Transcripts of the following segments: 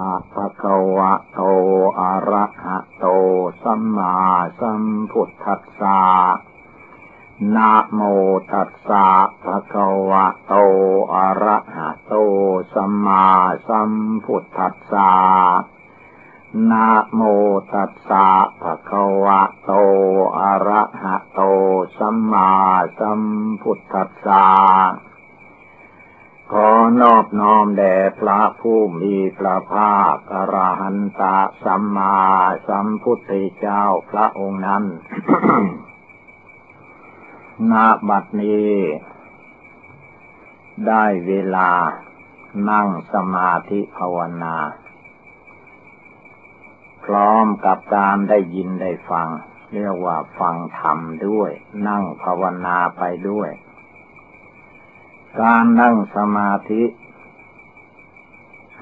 อะภะคะวะโต อะระหะโต สัมมาสัมพุทธัสสะนะโมตัสสะภะคะวะโต อะระหะโต สัมมาสัมพุทธัสสะนะโมตัสสะภะคะวะโต อะระหะโต สัมมาสัมพุทธัสสะ ขอนอบน้อมแด่พระผู้มีพระภาคอรหันตสัมมาสัมพุทธเจ้าพระองค์นั้น นาบัดนี้ ได้เวลานั่งสมาธิภาวนา พร้อมกับการได้ยินได้ฟัง เรียกว่าฟังธรรมด้วย นั่งภาวนาไปด้วย การนั่งสมาธิ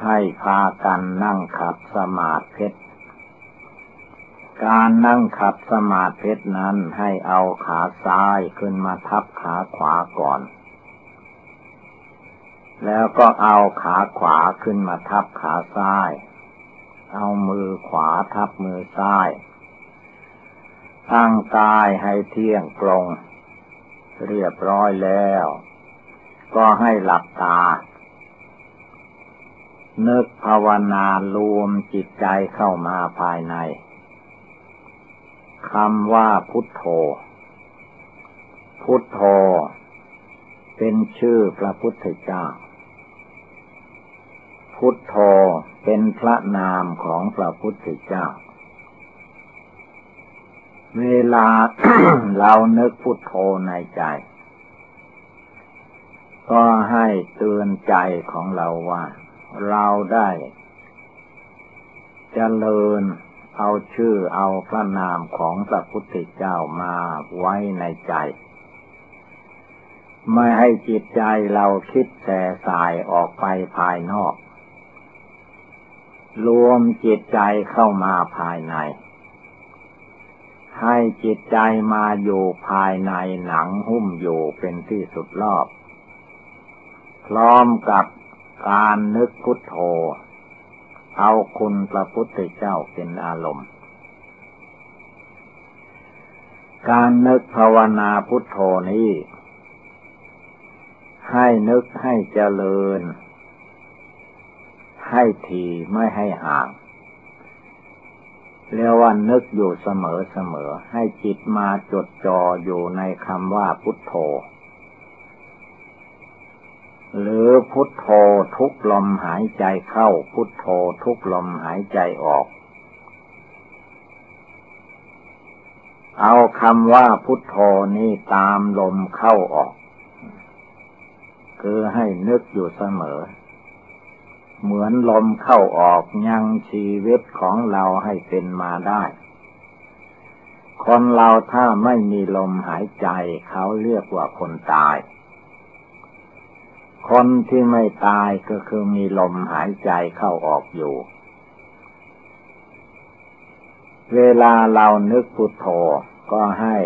ให้พากันนั่งขัดสมาธิการนั่งขัดสมาธินั้นให้เอาขาซ้ายขึ้นมาทับขาขวาก่อน แล้วก็เอาขาขวาขึ้นมาทับขาซ้าย เอามือขวาทับมือซ้ายตั้งกายให้เที่ยงตรง เรียบร้อยแล้ว ก็ให้หลับตา นึกภาวนารวมจิตใจเข้ามาภายในคำว่าพุทโธ พุทโธ เป็นชื่อพระพุทธเจ้า พุทโธเป็นพระนามของพระพุทธเจ้า เวลาเรานึกพุทโธในใจ ก็ให้เตือนใจของเราว่า เราได้จเจริญเอาชื่อเอาพระนามของพระพุทธเจ้ามาไว้ในใจ ไม่ให้จิตใจเราคิดแต่สายออกไปภายนอก รวมจิตใจเข้ามาภายใน ให้จิตใจมาอยู่ภายในหนังหุ้มอยู่เป็นที่สุดรอบ พร้อมกับการนึกพุทโธ เอาคุณพระพุทธเจ้าเป็นอารมณ์ การนึกภาวนาพุทโธนี้ ให้นึกให้เจริญ ให้ทีไม่ให้ห่างเรียกว่านึกอยู่เสมอเสมอให้จิตมาจดจ่ออยู่ในคำว่าพุทโธ หรือพุทโธทุกลมหายใจเข้า พุทโธทุกลมหายใจออก เอาคำว่าพุทโธนี้ตามลมเข้าออก คือให้นึกอยู่เสมอ เหมือนลมเข้าออกยังชีวิตของเราให้เป็นมาได้คนเราถ้าไม่มีลมหายใจเขาเรียกว่าคนตาย คนที่ไม่ตายก็คือมีลมหายใจเข้าออกอยู่ เวลาเรานึกพุทโธก็ให้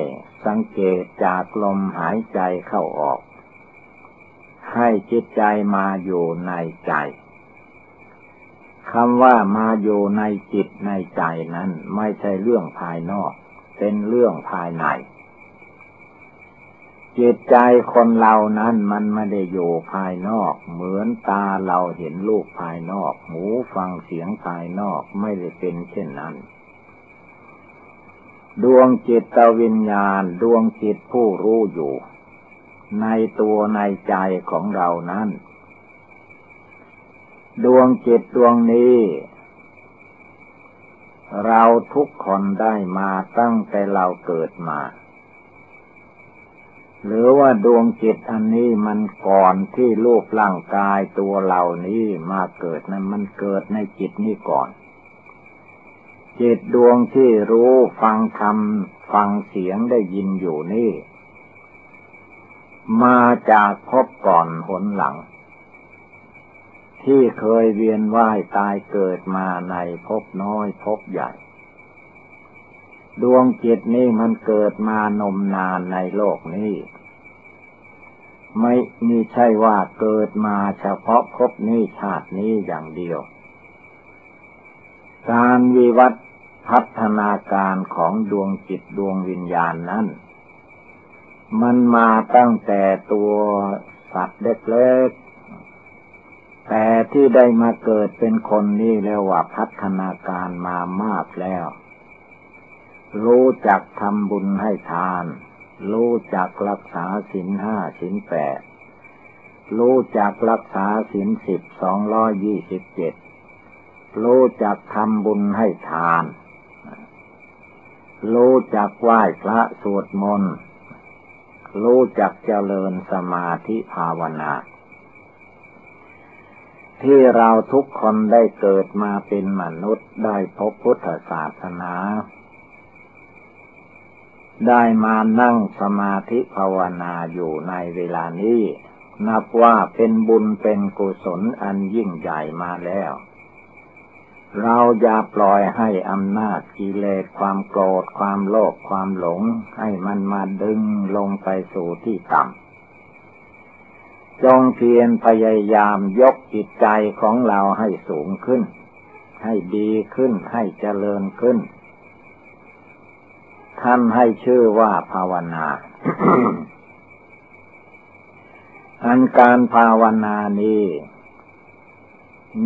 สังเกตจากลมหายใจเข้าออก ให้จิตใจมาอยู่ในใจคำว่ามาอยู่ในจิตในใจนั้น ไม่ใช่เรื่องภายนอก เป็นเรื่องภายใน จิตใจคนเรานั้นมันไม่ได้อยู่ภายนอก เหมือนตาเราเห็นรูปภายนอก หูฟังเสียงภายนอกไม่ได้เป็นเช่นนั้น ดวงจิตวิญญาณดวงจิตผู้รู้อยู่ ในตัวในใจของเรานั้น ดวงจิตดวงนี้ เราทุกคนได้มาตั้งแต่เราเกิดมา หรือว่าดวงจิตอันนี้มันก่อนที่รูปร่างกายตัวเหล่านี้มาเกิดนั้นมันเกิดในจิตนี้ก่อน จิตดวงที่รู้ฟังธรรมฟังเสียงได้ยินอยู่นี่ มาจากพบก่อนหนหลัง ที่เคยเวียนว่ายตายเกิดมาในพบน้อยพบใหญ่ ดวงจิตนี่มันเกิดมานมนานในโลกนี้ ไม่มีใช่ว่าเกิดมาเฉพาะพบนี้ชาตินี้อย่างเดียว การวิวัฒพัฒนาการของดวงจิตดวงวิญญาณนั้น มันมาตั้งแต่ตัวสัตว์เล็กๆ แต่ที่ได้มาเกิดเป็นคนนี่เรียกว่าพัฒนาการมามากแล้ว รู้จักทำบุญให้ทาน รู้จักรักษาศีลห้าศีลแปดรู้จักรักษาศีลสิบสองร้อยยี่สิบเจ็ดรู้จักทำบุญให้ทาน รู้จักไหว้พระสวดมนต์ รู้จักเจริญสมาธิภาวนา ที่เราทุกคนได้เกิดมาเป็นมนุษย์ได้พบพุทธศาสนา ได้มานั่งสมาธิภาวนาอยู่ในเวลานี้ นับว่าเป็นบุญเป็นกุศลอันยิ่งใหญ่มาแล้ว เราอย่าปล่อยให้อำนาจกิเลสความโกรธความโลภความหลง ให้มันมาดึงลงไปสู่ที่ต่ำจงเพียรพยายามยกจิตใจของเราให้สูงขึ้น ให้ดีขึ้นให้เจริญขึ้น ท่านให้ชื่อว่าภาวนา อันการภาวนานี้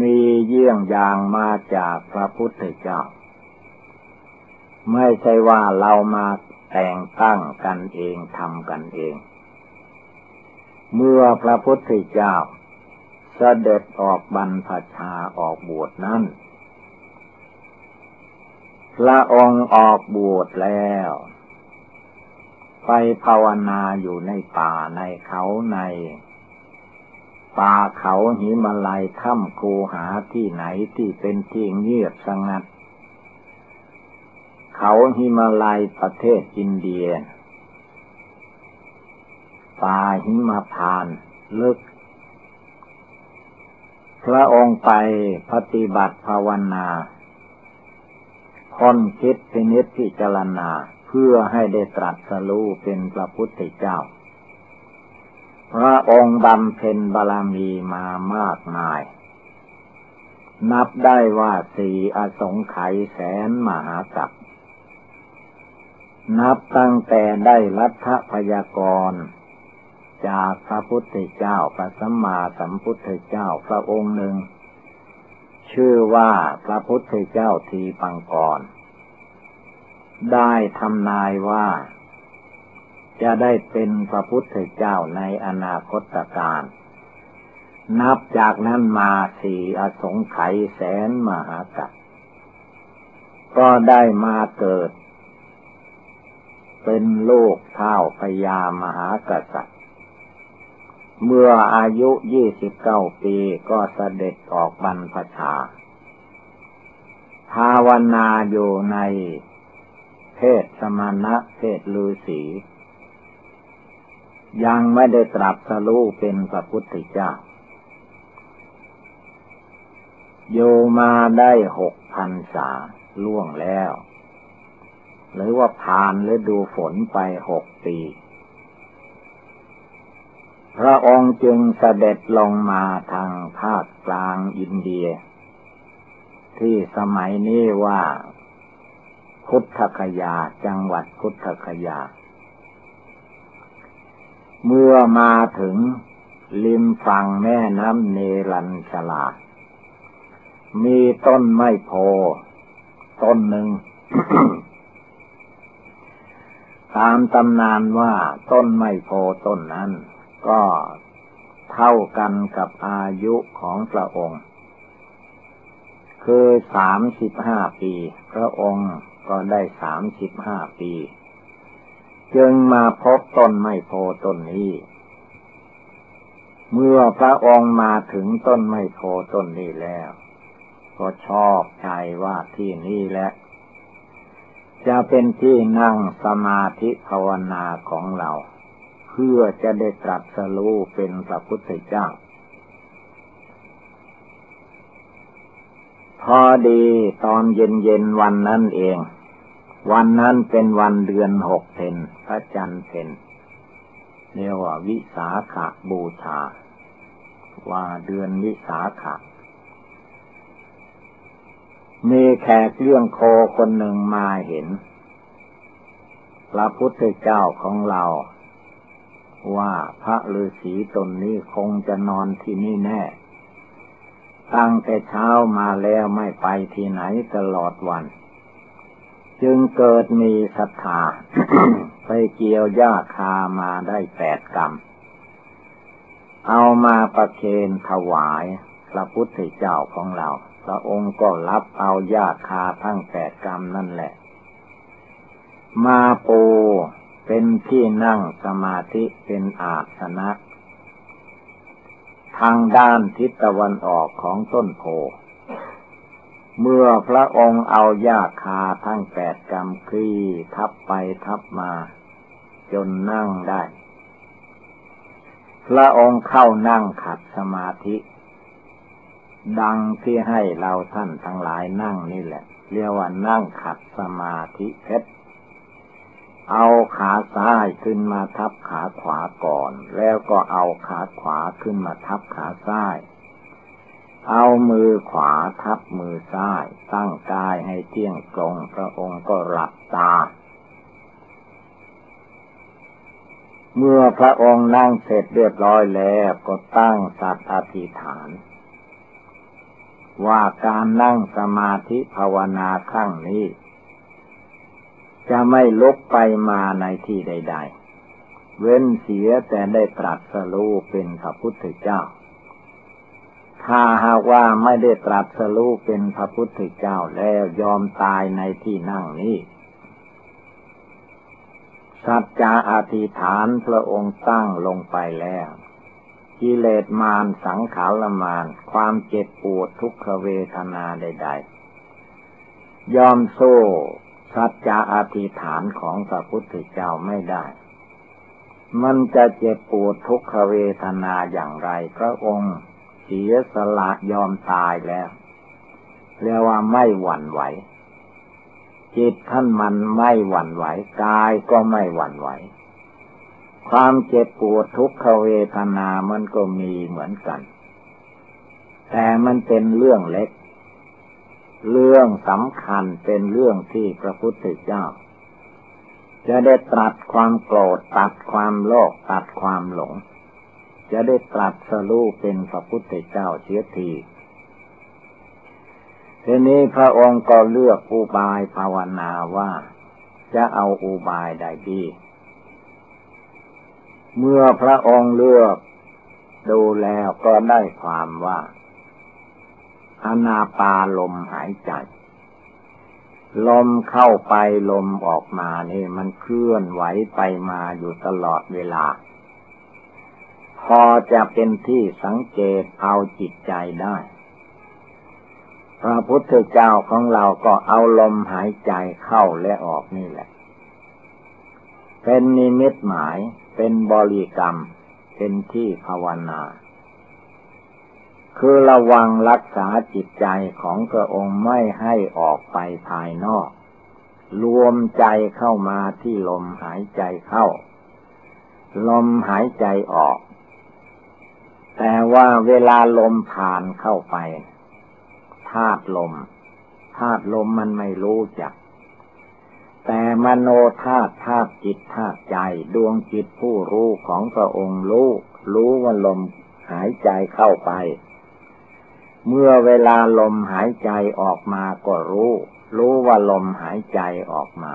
มีเยี่ยงอย่างมาจากพระพุทธเจ้า ไม่ใช่ว่าเรามาแต่งตั้งกันเองทำกันเอง เมื่อพระพุทธเจ้าเสด็จออกบรรพชาออกบวชนั้น พระองค์ออกบวชแล้ว ไปภาวนาอยู่ในป่าในเขาใน ป่าเขาหิมาลัยถ้ำคูหาที่ไหนที่เป็นที่เงียบสงัด เขาหิมาลัยประเทศอินเดีย ป่าหิมาพานลึกพระองค์ไปปฏิบัติภาวนา ค้นคิดพินิจพิจารณาเพื่อให้ได้ตรัสรู้เป็นพระพุทธเจ้า พระองค์บำเพ็ญบารมีมามากมาย นับได้ว่าสี่อสงไขยแสนมหากัปนับตั้งแต่ได้รัฐพยากรจากพระพุทธเจ้าพระสัมมาสัมพุทธเจ้าพระองค์หนึ่ง ชื่อว่าพระพุทธเจ้าทีปังกร ได้ทำนายว่า จะได้เป็นพระพุทธเจ้าในอนาคตการ นับจากนั้นมาสี่อสงไขยแสนมหากัปก็ได้มาเกิด เป็นโลกเท่าพญามหากษัตริย์ เมื่ออายุยี่สิบเก้าปีก็เสด็จออกบรรพชา ภาวนาอยู่ในเพศสมณะเพศลือศียังไม่ได้ตรัสรู้เป็นพระพุทธเจ้าโยมาได้หกพันษาล่วงแล้ว หรือว่าผ่านฤดูฝนไปหกปี พระองค์จึงเสด็จลงมาทางภาคกลางอินเดีย ที่สมัยนี้ว่าคุทธคยาจังหวัดคุทธคยา เมื่อมาถึงริมฝั่งแม่น้ำเนรัญชลา มีต้นไม้โพต้นหนึ่ง ตามตำนานว่าต้นไม้โพต้นนั้น ก็เท่ากันกับอายุของพระองค์ คือสามสิบห้าปี พระองค์ก็ได้สามสิบห้าปี จึงมาพบต้นไม้โพต้นนี้ เมื่อพระองค์มาถึงต้นไม้โพต้นนี้แล้ว ก็ชอบใจว่าที่นี่แหละจะเป็นที่นั่งสมาธิภาวนาของเรา เพื่อจะได้ตรัสรู้เป็นพระพุทธเจ้า พอดีตอนเย็นๆวันนั้นเอง วันนั้นเป็นวันเดือนหกเพนพระจันทร์เพนเรียกว่าวิสาขาบูชา ว่าเดือนวิสาขามีแขกเรื่องโคคนหนึ่งมาเห็น พระพุทธเจ้าของเรา ว่าพระฤาษีตนนี้คงจะนอนที่นี่แน่ ตั้งแต่เช้ามาแล้วไม่ไปที่ไหนตลอดวัน จึงเกิดมีศรัทธาไปเกี่ยวหญ้าคามาได้แปดกรรม เอามาประเคนถวายพระพุทธเจ้าของเรา พระองค์ก็รับเอาญาคาทั้งแปดกรรมนั่นแหละ มาปู เป็นที่นั่งสมาธิเป็นอาสนะ ทางด้านทิศตะวันออกของต้นโพ เมื่อพระองค์เอาญาคาทั้งแปดกรรมคลี่ทับไปทับมา จนนั่งได้ พระองค์เข้านั่งขัดสมาธิ ดังที่ให้เราท่านทั้งหลายนั่งนี่แหละ เรียกว่านั่งขัดสมาธิเพชร เอาขาซ้ายขึ้นมาทับขาขวาก่อน แล้วก็เอาขาขวาขึ้นมาทับขาซ้าย เอามือขวาทับมือซ้าย ตั้งกายให้เที่ยงตรง พระองค์ก็หลับตา เมื่อพระองค์นั่งเสร็จเรียบร้อยแล้วก็ตั้งสัตว์อธิษฐาน ว่าการนั่งสมาธิภาวนาครั้งนี้ จะไม่ลุกไปมาในที่ใด ๆ เว้นเสียแต่ได้ตรัสรู้เป็นพระพุทธเจ้า ถ้าหากว่าไม่ได้ตรัสรู้เป็นพระพุทธเจ้าแล้วยอมตายในที่นั่งนี้สัจจะอธิษฐานพระองค์ตั้งลงไปแล้วกิเลสมารสังขารมารความเจ็บปวดทุกขเวทนาใด ๆ ยอมโซ่ สัจจะอธิษฐานของพระพุทธเจ้าไม่ได้ มันจะเจ็บปวดทุกขเวทนาอย่างไรพระองค์เสียสละยอมตายแล้วเรียกว่าไม่หวั่นไหว จิตท่านมันไม่หวั่นไหวกายก็ไม่หวั่นไหว ความเจ็บปวดทุกขเวทนามันก็มีเหมือนกัน แต่มันเป็นเรื่องเล็ก เรื่องสำคัญเป็นเรื่องที่พระพุทธเจ้า จะได้ตรัสความโกรธตัดความโลภตัดความหลง จะได้ตรัสสรู้เป็นพระพุทธเจ้าเสียทีทีนี้พระองค์ก็เลือกอุบายภาวนาว่า จะเอาอุบายใดดี เมื่อพระองค์เลือกดูแล้วก็ได้ความว่า อนาปาลมหายใจ ลมเข้าไปลมออกมานี่มันเคลื่อนไหวไปมาอยู่ตลอดเวลา พอจะเป็นที่สังเกตเอาจิตใจได้ พระพุทธเจ้าของเราก็เอาลมหายใจเข้าและออกนี่แหละ เป็นนิมิตหมายเป็นบริกรรม เป็นที่ภาวนา คือระวังรักษาจิตใจของพระองค์ไม่ให้ออกไปภายนอก รวมใจเข้ามาที่ลมหายใจเข้า ลมหายใจออก แต่ว่าเวลาลมผ่านเข้าไปธาตุลมธาตุลมมันไม่รู้จัก แต่มโนธาตุธาตุจิตธาตุใจดวงจิตผู้รู้ของพระองค์รู้ รู้ว่าลมหายใจเข้าไป เมื่อเวลาลมหายใจออกมาก็รู้ รู้ว่าลมหายใจออกมา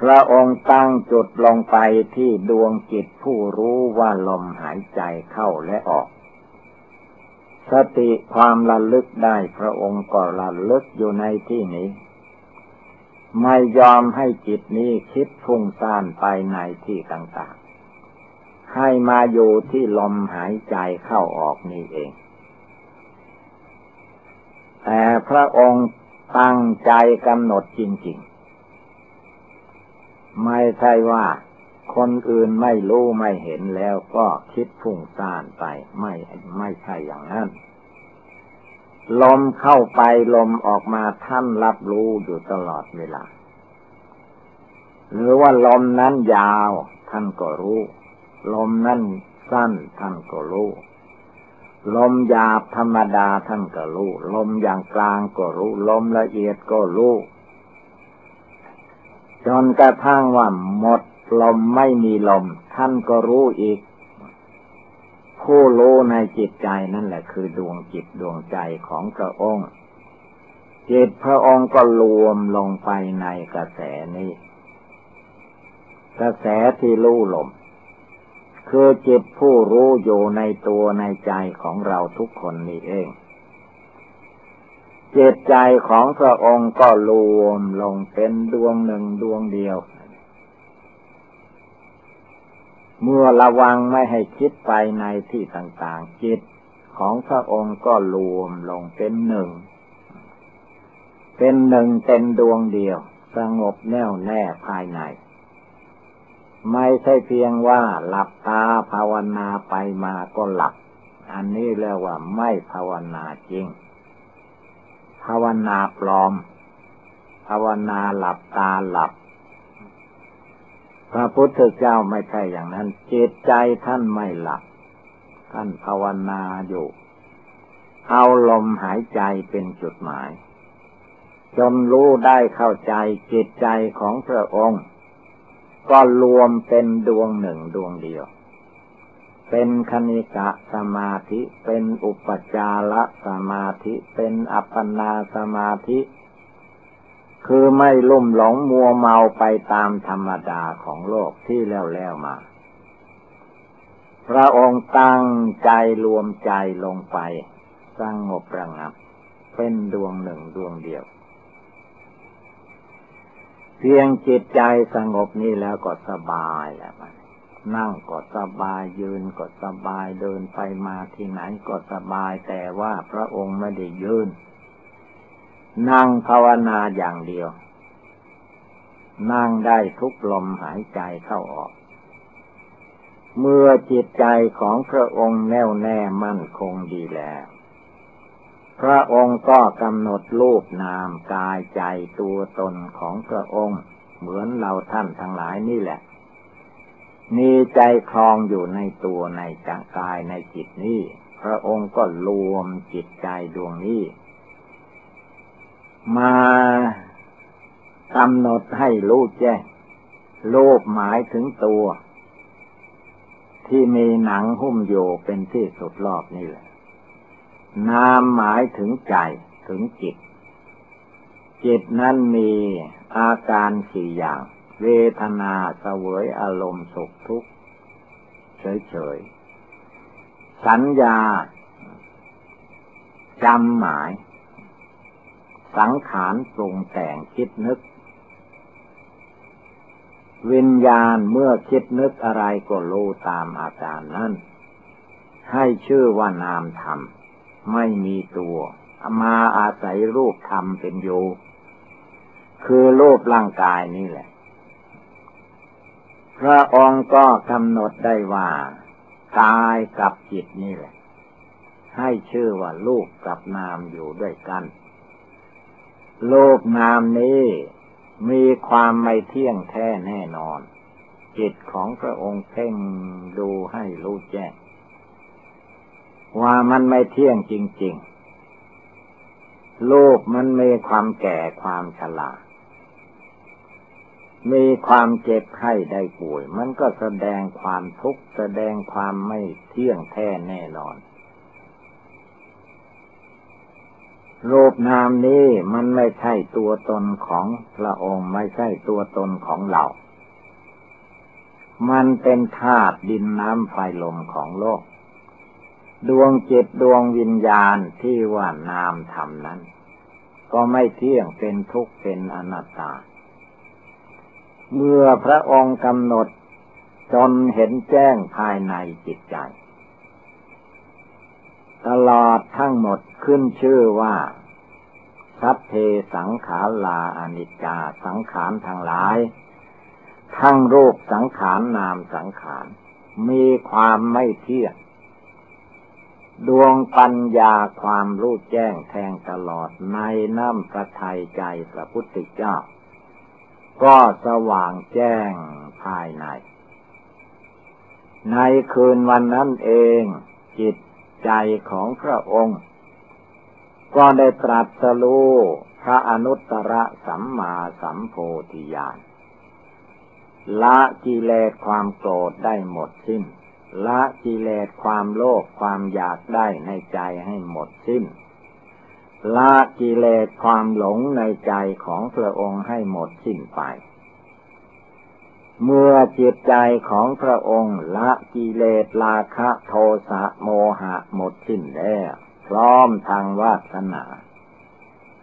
พระองค์ตั้งจุดลงไปที่ดวงจิตผู้รู้ว่าลมหายใจเข้าและออก สติความระลึกได้พระองค์ก็ระลึกอยู่ในที่นี้ ไม่ยอมให้จิตนี้คิดฟุ้งซ่านไปในที่ต่างๆ ให้มาอยู่ที่ลมหายใจเข้าออกนี่เอง แต่พระองค์ตั้งใจกำหนดจริง ๆ ไม่ใช่ว่าคนอื่นไม่รู้ไม่เห็นแล้วก็คิดฟุ้งซ่านไปไม่ไม่ใช่อย่างนั้น ลมเข้าไปลมออกมาท่านรับรู้อยู่ตลอดเวลา หรือว่าลมนั้นยาวท่านก็รู้ ลมนั้นสั้นท่านก็รู้ ลมหยาบธรรมดาท่านก็รู้ ลมอย่างกลางก็รู้ ลมละเอียดก็รู้จนกระทั่งว่าหมดลมไม่มีลม ท่านก็รู้อีก ผู้รู้ในจิตใจนั่นแหละคือดวงจิตดวงใจของพระองค์จิตพระองค์ก็รวมลงไปในกระแสนี้ กระแสที่รู้ลม คือจิตผู้รู้อยู่ในตัวในใจของเราทุกคนนี่เอง จิตใจของพระองค์ก็รวมลงเป็นดวงหนึ่งดวงเดียว เมื่อระวังไม่ให้คิดไปในที่ต่างๆ จิตของพระองค์ก็รวมลงเป็นหนึ่ง เป็นหนึ่งเป็นดวงเดียว สงบแน่วแน่ภายใน ไม่ใช่เพียงว่าหลับตาภาวนาไปมาก็หลับ อันนี้เรียกว่าไม่ภาวนาจริง ภาวนาปลอม ภาวนาหลับตาหลับ พระพุทธเจ้าไม่ใช่อย่างนั้น จิตใจท่านไม่หลับ ท่านภาวนาอยู่ เอาลมหายใจเป็นจุดหมาย จนรู้ได้เข้าใจจิตใจของพระองค์ ก็รวมเป็นดวงหนึ่งดวงเดียว เป็นคณิกะสมาธิ เป็นอุปจารสมาธิ เป็นอัปปนาสมาธิ คือไม่ลุ่มหลงมัวเมาไปตามธรรมดาของโลกที่แล้วแล้วมา พระองค์ตั้งใจรวมใจลงไปสร้างงบระงับ เป็นดวงหนึ่งดวงเดียว เพียงจิตใจสงบนี่แล้วก็สบายแล้วมันนั่งก็สบายยืนก็สบายเดินไปมาที่ไหนก็สบายแต่ว่าพระองค์ไม่ได้ยืน นั่งภาวนาอย่างเดียว นั่งได้ทุกลมหายใจเข้าออก เมื่อจิตใจของพระองค์แน่วแน่มั่นคงดีแล้ว พระองค์ก็กำหนดรูปนามกายใจตัวตนของพระองค์ เหมือนเราท่านทั้งหลายนี่แหละ มีใจคลองอยู่ในตัวในจักายในจิตนี้ พระองค์ก็รวมจิตใจดวงนี้ มากำหนดให้รู้แจ้งรูปหมายถึงตัว ที่มีหนังหุ้มโยเป็นที่สุดรอบนี่แหละ นามหมายถึงใจถึงจิต จิตนั้นมีอาการสี่อย่าง เวทนาเสวยอารมณ์สุขทุกข์เฉยๆ สัญญาจำหมาย สังขารปรุงแต่งคิดนึก วิญญาณเมื่อคิดนึกอะไรก็รู้ตามอาการนั้น ให้ชื่อว่านามธรรม ไม่มีตัว มาอาศัยรูปธรรมเป็นอยู่คือรูปร่างกายนี่แหละ พระองค์ก็กำหนดได้ว่ากายกับจิตนี่แหละ ให้ชื่อว่ารูปกับนามอยู่ด้วยกันรูปนามนี้มีความไม่เที่ยงแท้แน่นอน จิตของพระองค์เพ่งดูให้รู้แจ้ง ว่ามันไม่เที่ยงจริง ๆ โลกมันมีความแก่ความชรามีความเจ็บไข้ได้ป่วย มันก็แสดงความทุกข์แสดงความไม่เที่ยงแท้แน่นอนรูปนามนี้มันไม่ใช่ตัวตนของพระองค์ไม่ใช่ตัวตนของเรา มันเป็นธาตุดินน้ำไฟลมของโลก ดวงจิตดวงวิญญาณที่ว่านามธรรมนั้น ก็ไม่เที่ยงเป็นทุกข์เป็นอนัตตา เมื่อพระองค์กำหนดจนเห็นแจ้งภายในจิตใจ ตลอดทั้งหมดขึ้นชื่อว่าสัพเพสังขาราอนิจจาสังขารทั้งหลาย ทั้งรูปสังขารนามสังขาร มีความไม่เที่ยง ดวงปัญญาความรู้แจ้งแทงตลอดในน้ำพระทัยใจพระพุทธเจ้า ก็สว่างแจ้งภายใน ในคืนวันนั้นเองจิตใจของพระองค์ ก็ได้ตรัสรู้พระอนุตตรสัมมาสัมโพธิญาณละกิเลสความโกรธได้หมดสิ้น ละกิเลสความโลภความอยากได้ในใจให้หมดสิ้น ละกิเลสความหลงในใจของพระองค์ให้หมดสิ้นไป เมื่อจิตใจของพระองค์ละกิเลสราคะโทสะโมหะหมดสิ้นแล้วพร้อมทางวาสนา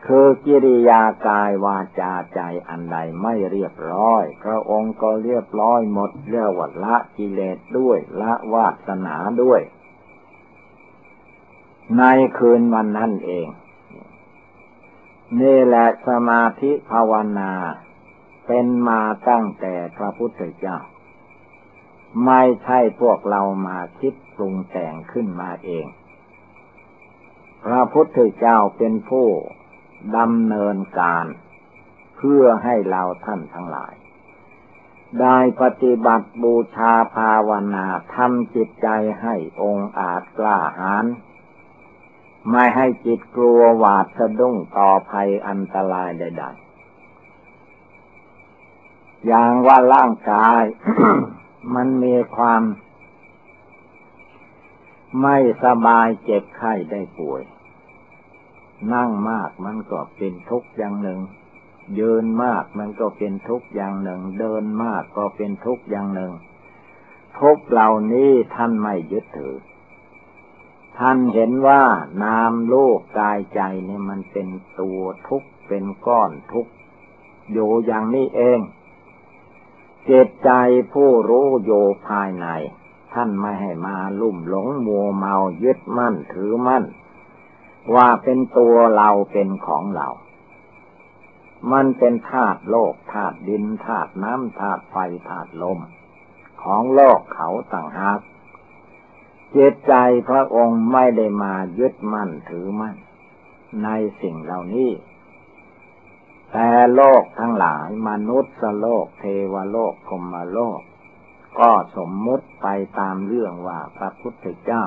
คือกิริยากายวาจาใจอันใดไม่เรียบร้อย พระองค์ก็เรียบร้อยหมดเรียกว่าละกิเลสด้วยละวาสนาด้วย ในคืนวันนั้นเอง นี่แหละสมาธิภาวนา เป็นมาตั้งแต่พระพุทธเจ้า ไม่ใช่พวกเรามาคิดปรุงแต่งขึ้นมาเอง พระพุทธเจ้าเป็นผู้ ดำเนินการเพื่อให้เราท่านทั้งหลาย ได้ปฏิบัติบูชาภาวนาทำจิตใจให้องค์อาจกล้าหาญไม่ให้จิตกลัวหวาดสะดุ้งต่อภัยอันตรายใดๆ อย่างว่าร่างกาย มันมีความ ไม่สบายเจ็บไข้ได้ป่วย นั่งมากมันก็เป็นทุกข์อย่างหนึ่ง ยืนมากมันก็เป็นทุกข์อย่างหนึ่ง เดินมากก็เป็นทุกข์อย่างหนึ่ง ทุกเหล่านี้ท่านไม่ยึดถือ ท่านเห็นว่านามโลกกายใจเนี่ยมันเป็นตัวทุกข์เป็นก้อนทุกข์อยู่อย่างนี้เองเจตใจผู้รู้โยภายใน ท่านไม่ให้มาลุ่มหลงมัวเมายึดมั่นถือมั่น ว่าเป็นตัวเราเป็นของเรา มันเป็นธาตุโลกธาตุดินธาตุน้ำธาตุไฟธาตุลม ของโลกเขาต่างหากเจตใจพระองค์ไม่ได้มายึดมั่นถือมั่น ในสิ่งเหล่านี้ แต่โลกทั้งหลายมนุษย์โลกเทวโลกคมโลก ก็สมมุติไปตามเรื่องว่าพระพุทธเจ้า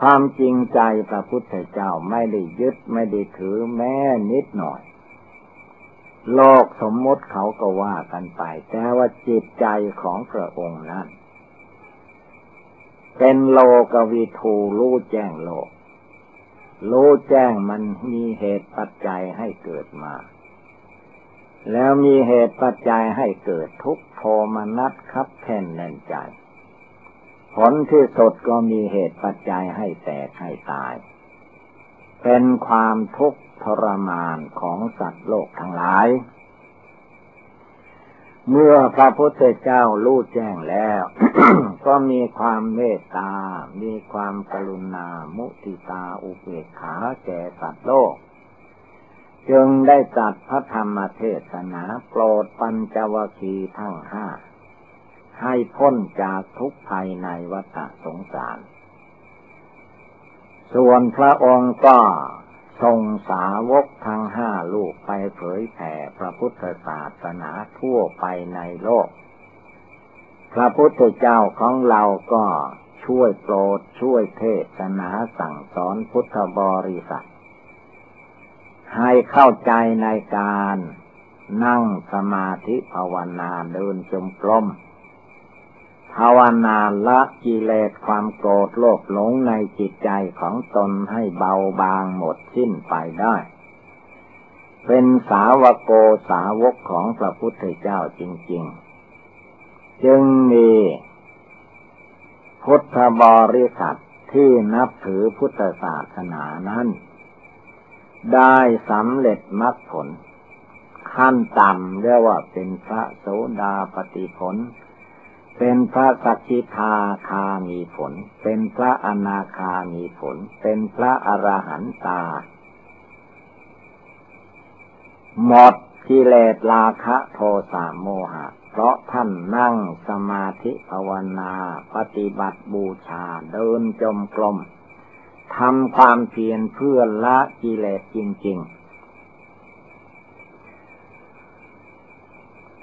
ความจริงใจพระพุทธเจ้าไม่ได้ยึดไม่ได้ถือแม้นิดหน่อย โลกสมมติเขาก็ว่ากันไป แต่ว่าจิตใจของพระองค์นั้น เป็นโลกวิทูรู้แจ้งโลก รู้แจ้งมันมีเหตุปัจจัยให้เกิดมา แล้วมีเหตุปัจจัยให้เกิดทุกโทมนัสคับแค่นแน่นใจ ผลที่สุดก็มีเหตุปัจจัยให้แตกให้ตาย เป็นความทุกข์ทรมานของสัตว์โลกทั้งหลาย เมื่อพระพุทธเจ้ารู้แจ้งแล้ว ก็มีความเมตตา มีความกรุณา มุติตาอุเบกขาแก่สัตว์โลก จึงได้จัดพระธรรมเทศนาโปรดปัญจวคีทั้งห้า ให้พ้นจากทุกภัยในวัฏสงสาร ส่วนพระองค์ก็ทรงสาวกทั้งห้าลูกไปเผยแผ่พระพุทธศาสนาทั่วไปในโลก พระพุทธเจ้าของเราก็ช่วยโปรดช่วยเทศนาสั่งสอนพุทธบริษัท ให้เข้าใจในการนั่งสมาธิภาวนาเดินจมกลม ภาวนาละกิเลสความโกรธโลภหลงในจิตใจของตนให้เบาบางหมดสิ้นไปได้ เป็นสาวโกสาวกของพระพุทธเจ้าจริง ๆ จึงมีพุทธบริษัทที่นับถือพุทธศาสนานั้น ได้สำเร็จมรรคผล ขั้นต่ำเรียกว่าเป็นพระโสดาปฏิผล เป็นพระสักกิทาคามีผล เป็นพระอนาคามีผล เป็นพระอรหันตา หมดกิเลสราคะโทสะโมหะ เพราะท่านนั่งสมาธิภาวนา ปฏิบัติบูชาเดินจมกลมทำความเพียรเพื่อละกิเลสจริง ๆ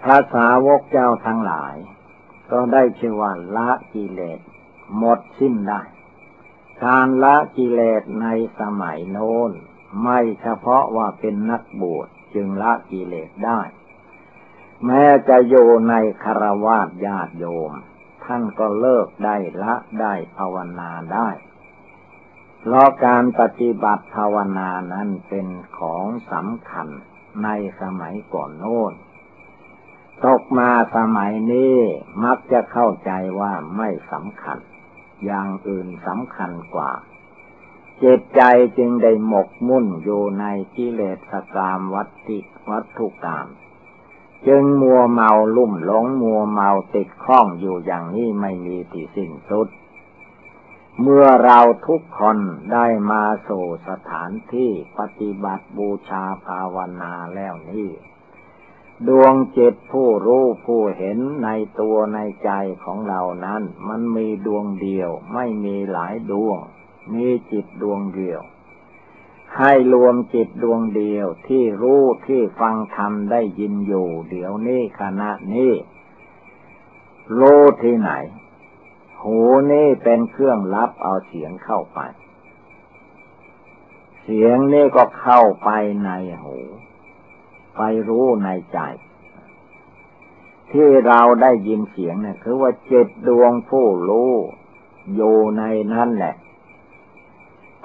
พระสาวกเจ้าทั้งหลาย ก็ได้ชื่อว่าละกิเลส หมดสิ้นได้ การละกิเลสในสมัยโน้น ไม่เฉพาะว่าเป็นนักบวชจึงละกิเลสได้ แม้จะอยู่ในคารวาสญาติโยม ท่านก็เลิกได้ละได้ภาวนาได้เพราะการปฏิบัติภาวนานั้นเป็นของสำคัญในสมัยก่อนโน้น ตกมาสมัยนี้มักจะเข้าใจว่าไม่สำคัญ อย่างอื่นสำคัญกว่า จิตใจจึงได้หมกมุ่นอยู่ในกิเลสกรรมวัตติวัตถุกรรมจึงมัวเมาลุ่มหลงมัวเมาติดข้องอยู่อย่างนี้ไม่มีที่สิ้นสุด เมื่อเราทุกคนได้มาสู่สถานที่ปฏิบัติบูชาภาวนาแล้วนี้ ดวงจิตผู้รู้ผู้เห็นในตัวในใจของเรานั้น มันมีดวงเดียว ไม่มีหลายดวง มีจิตดวงเดียว ให้รวมจิตดวงเดียวที่รู้ที่ฟังธรรมได้ยินอยู่ เดี๋ยวนี้ขณะนี้รู้ที่ไหน หูนี่เป็นเครื่องรับเอาเสียงเข้าไป เสียงนี่ก็เข้าไปในหู ไปรู้ในใจ ที่เราได้ยินเสียงเนี่ยคือว่าจิตดวงผู้รู้อยู่ในนั้นแหละ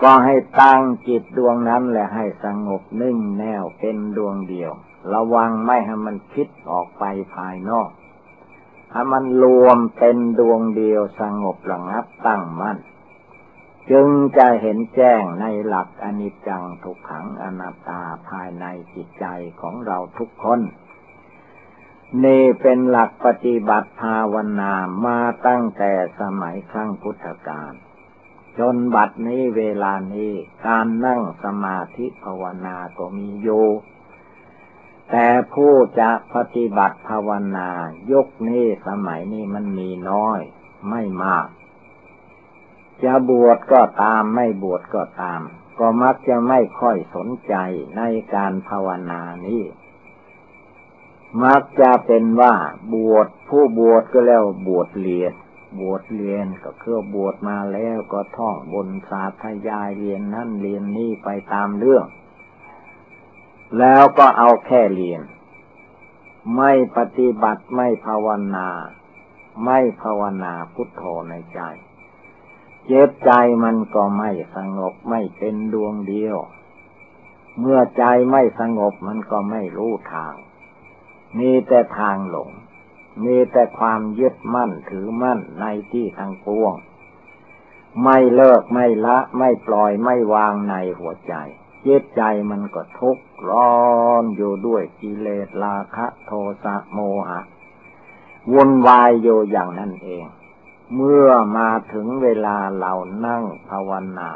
ก็ให้ตั้งจิตดวงนั้นแหละให้สงบนิ่งแน่วเป็นดวงเดียว ระวังไม่ให้มันคิดออกไปภายนอกถ้มันรวมเป็นดวงเดียวสงบระงับตั้งมัน่น จึงจะเห็นแจ้งในหลักอนิจจังทุกขังอนัตตาภายในจิตใจของเราทุกคนนี่เป็นหลักปฏิบัติภาวนามาตั้งแต่สมัยครั้งพุทธกาลจนบัดนี้เวลานี้การนั่งสมาธิภาวนาก็มีอยู่แต่ผู้จะปฏิบัติภาวนายกนี้สมัยนี้มันมีน้อย ไม่มาก จะบวชก็ตามไม่บวชก็ตาม ก็มักจะไม่ค่อยสนใจในการภาวนานี้ มักจะเป็นว่าบวชผู้บวชก็แล้วบวชเรียน บวชเรียนก็คือบวชมาแล้วก็ท่องบนสาธยายเรียนนั่นเรียนนี่ไปตามเรื่อง แล้วก็เอาแค่เรียน ไม่ปฏิบัติไม่ภาวนา ไม่ภาวนาพุทโธในใจ เจ็บใจมันก็ไม่สงบไม่เป็นดวงเดียว เมื่อใจไม่สงบมันก็ไม่รู้ทาง มีแต่ทางหลง มีแต่ความยึดมั่นถือมั่นในที่ทางปวง ไม่เลิกไม่ละไม่ปล่อยไม่วางในหัวใจจิตใจมันก็ทุกข์ร้อนอยู่ด้วยกิเลสราคะ โทสะโมหะวุ่นวายอยู่อย่างนั้นเอง เมื่อมาถึงเวลาเรานั่งภาวนา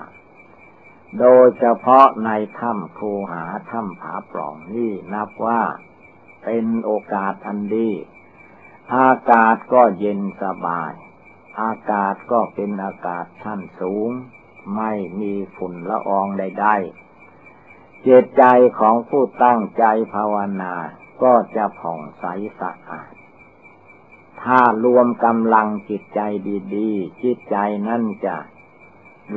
โดยเฉพาะในถ้ำคูหาถ้ำผาปล่องนี่นับว่าเป็นโอกาสอันดี อากาศก็เย็นสบาย อากาศก็เป็นอากาศชั้นสูง ไม่มีฝุ่นละอองใดๆเจตใจของผู้ตั้งใจภาวนาก็จะผ่องใสสะอาด ถ้ารวมกำลังจิตใจดีๆ จิตใจนั่นจะ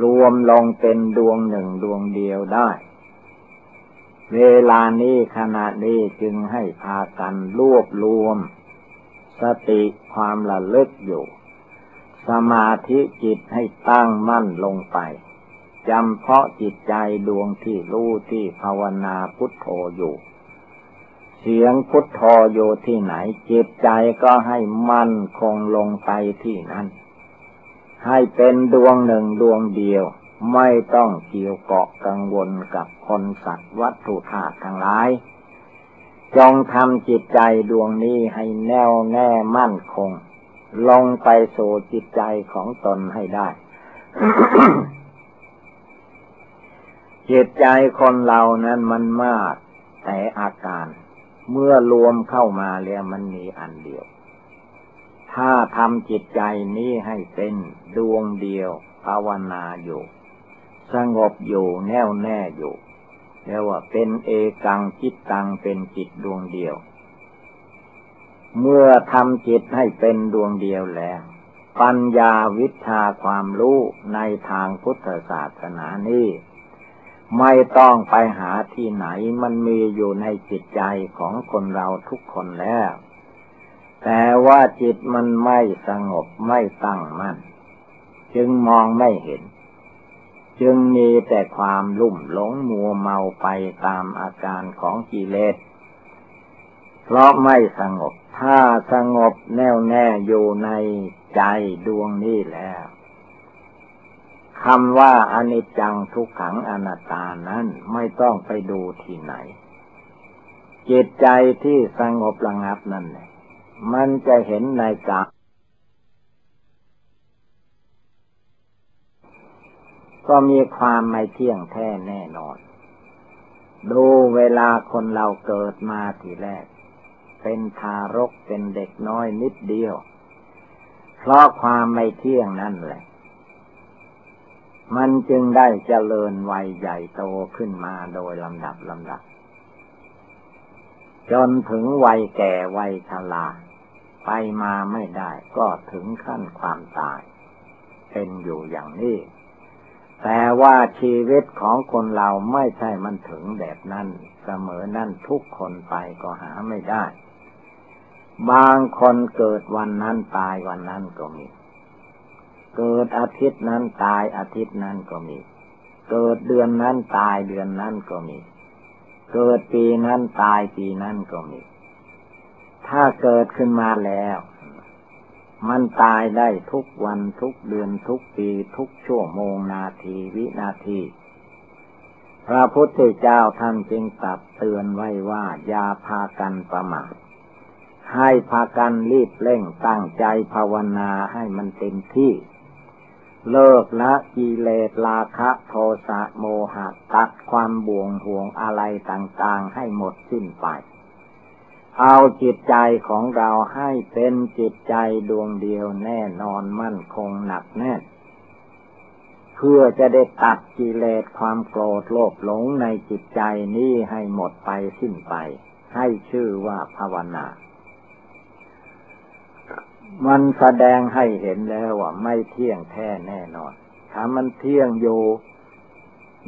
รวมลงเป็นดวงหนึ่งดวงเดียวได้ เวลานี้ขณะนี้จึงให้พากันรวบรวม สติความระลึกอยู่ สมาธิจิตให้ตั้งมั่นลงไปจำเพาะจิตใจดวงที่รู้ที่ภาวนาพุทโธอยู่ เสียงพุทโธอยู่ที่ไหน จิตใจก็ให้มั่นคงลงไปที่นั้น ให้เป็นดวงหนึ่งดวงเดียว ไม่ต้องเกี่ยวเกาะกังวลกับคนสัตว์วัตถุธาตุทั้งหลายจงทำจิตใจดวงนี้ให้แน่วแน่มั่นคง ลงไปสู่จิตใจของตนให้ได้ จิตใจคนเรานั้นมันมาก แต่อาการ เมื่อรวมเข้ามาแล้วมันมีอันเดียว ถ้าทำจิตใจนี้ให้เป็นดวงเดียวภาวนาอยู่ สงบอยู่แน่วแน่อยู่เรียกว่าเป็นเอกังจิตตังเป็นจิตดวงเดียว เมื่อทำจิตให้เป็นดวงเดียวแล้ว ปัญญาวิชาความรู้ในทางพุทธศาสนานี้ ไม่ต้องไปหาที่ไหนมันมีอยู่ในจิตใจของคนเราทุกคนแล้ว แต่ว่าจิตมันไม่สงบไม่ตั้งมั่น จึงมองไม่เห็น จึงมีแต่ความลุ่มหลงมัวเมาไปตามอาการของกิเลส เพราะไม่สงบ ถ้าสงบแน่วแน่อยู่ในใจดวงนี้แล้ว คำว่าอนิจจังทุกขังอนัตตานั้นไม่ต้องไปดูที่ไหน จิตใจที่สงบระงับนั่นแหละมันจะเห็นในกาก็มีความไม่เที่ยงแท้แน่นอน ดูเวลาคนเราเกิดมาทีแรก เป็นทารกเป็นเด็กน้อยนิดเดียว เพราะความไม่เที่ยงนั่นแหละ มันจึงได้เจริญวัยใหญ่โตขึ้นมาโดยลำดับลำดับ จนถึงวัยแก่วัยชราไปมาไม่ได้ก็ถึงขั้นความตาย เป็นอยู่อย่างนี้ แต่ว่าชีวิตของคนเราไม่ใช่มันถึงแบบนั้น เสมอนั่นทุกคนไปก็หาไม่ได้ บางคนเกิดวันนั้นตายวันนั้นก็มี เกิดอาทิตย์นั้นตายอาทิตย์นั้นก็มี เกิดเดือนนั้นตายเดือนนั้นก็มี เกิดปีนั้นตายปีนั้นก็มี ถ้าเกิดขึ้นมาแล้ว มันตายได้ทุกวันทุกเดือนทุกปีทุกชั่วโมงนาทีวินาทีพระพุทธเจ้าท่านจึงตัดเตือนไว้ว่าอย่าพากันประมาทให้พากันรีบเร่งตั้งใจภาวนาให้มันเต็มที่ เลิกละกิเลสราคะโทสะโมหะตัดความบ่วงห่วงอะไรต่างๆให้หมดสิ้นไป เอาจิตใจของเราให้เป็นจิตใจดวงเดียวแน่นอนมั่นคงหนักแน่นเพื่อจะได้ตัดกิเลสความโกรธโลภหลงในจิตใจนี้ให้หมดไปสิ้นไป ให้ชื่อว่าภาวนา มันแสดงให้เห็นแล้วว่าไม่เที่ยงแท้แน่นอน ถ้ามันเที่ยงอยู่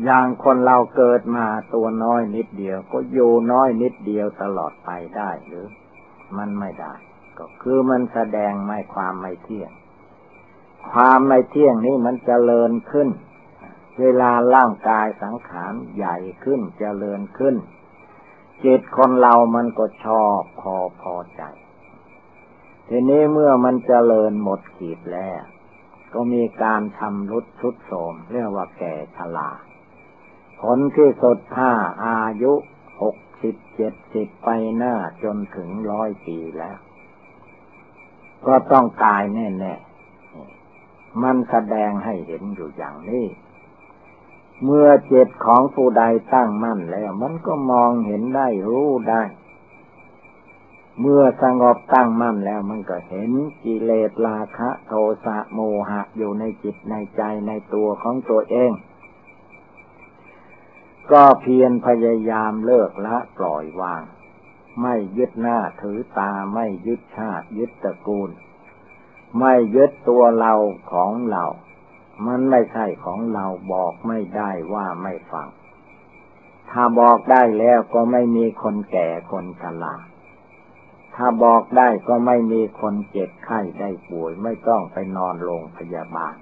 อย่างคนเราเกิดมาตัวน้อยนิดเดียว ก็อยู่น้อยนิดเดียวตลอดไปได้หรือ มันไม่ได้ ก็คือมันแสดงไม่ความไม่เที่ยง ความไม่เที่ยงนี้มันจเจริญขึ้น เวลาร่างกายสังขารใหญ่ขึ้นจเจริญขึ้น จิตคนเรามันก็ชอบพอพอใจ ทีนี้เมื่อมันเจริญหมดขีดแล้ว ก็มีการทำรุดทุดโสมเรียกว่าแก่ชราผลที่สุดถ้าอายุหกสิบเจ็ดสิบไปหน้าจนถึงร้อยปีแล้ว ก็ต้องตายแน่ๆ มันแสดงให้เห็นอยู่อย่างนี้เมื่อเจตของผู้ใดตั้งมั่นแล้ว มันก็มองเห็นได้รู้ได้ เมื่อสงบตั้งมั่นแล้วมันก็เห็นกิเลสราคะโทสะโมหะอยู่ในจิตในใจในตัวของตัวเอง ก็เพียรพยายามเลิกละปล่อยวาง ไม่ยึดหน้าถือตาไม่ยึดชาติยึดตระกูล ไม่ยึดตัวเราของเรา มันไม่ใช่ของเราบอกไม่ได้ว่าไม่ฟัง ถ้าบอกได้แล้วก็ไม่มีคนแก่คนชรา ถ้าบอกได้ก็ไม่มีคนเจ็บไข้ได้ป่วย ไม่ต้องไปนอนโรงพยาบาล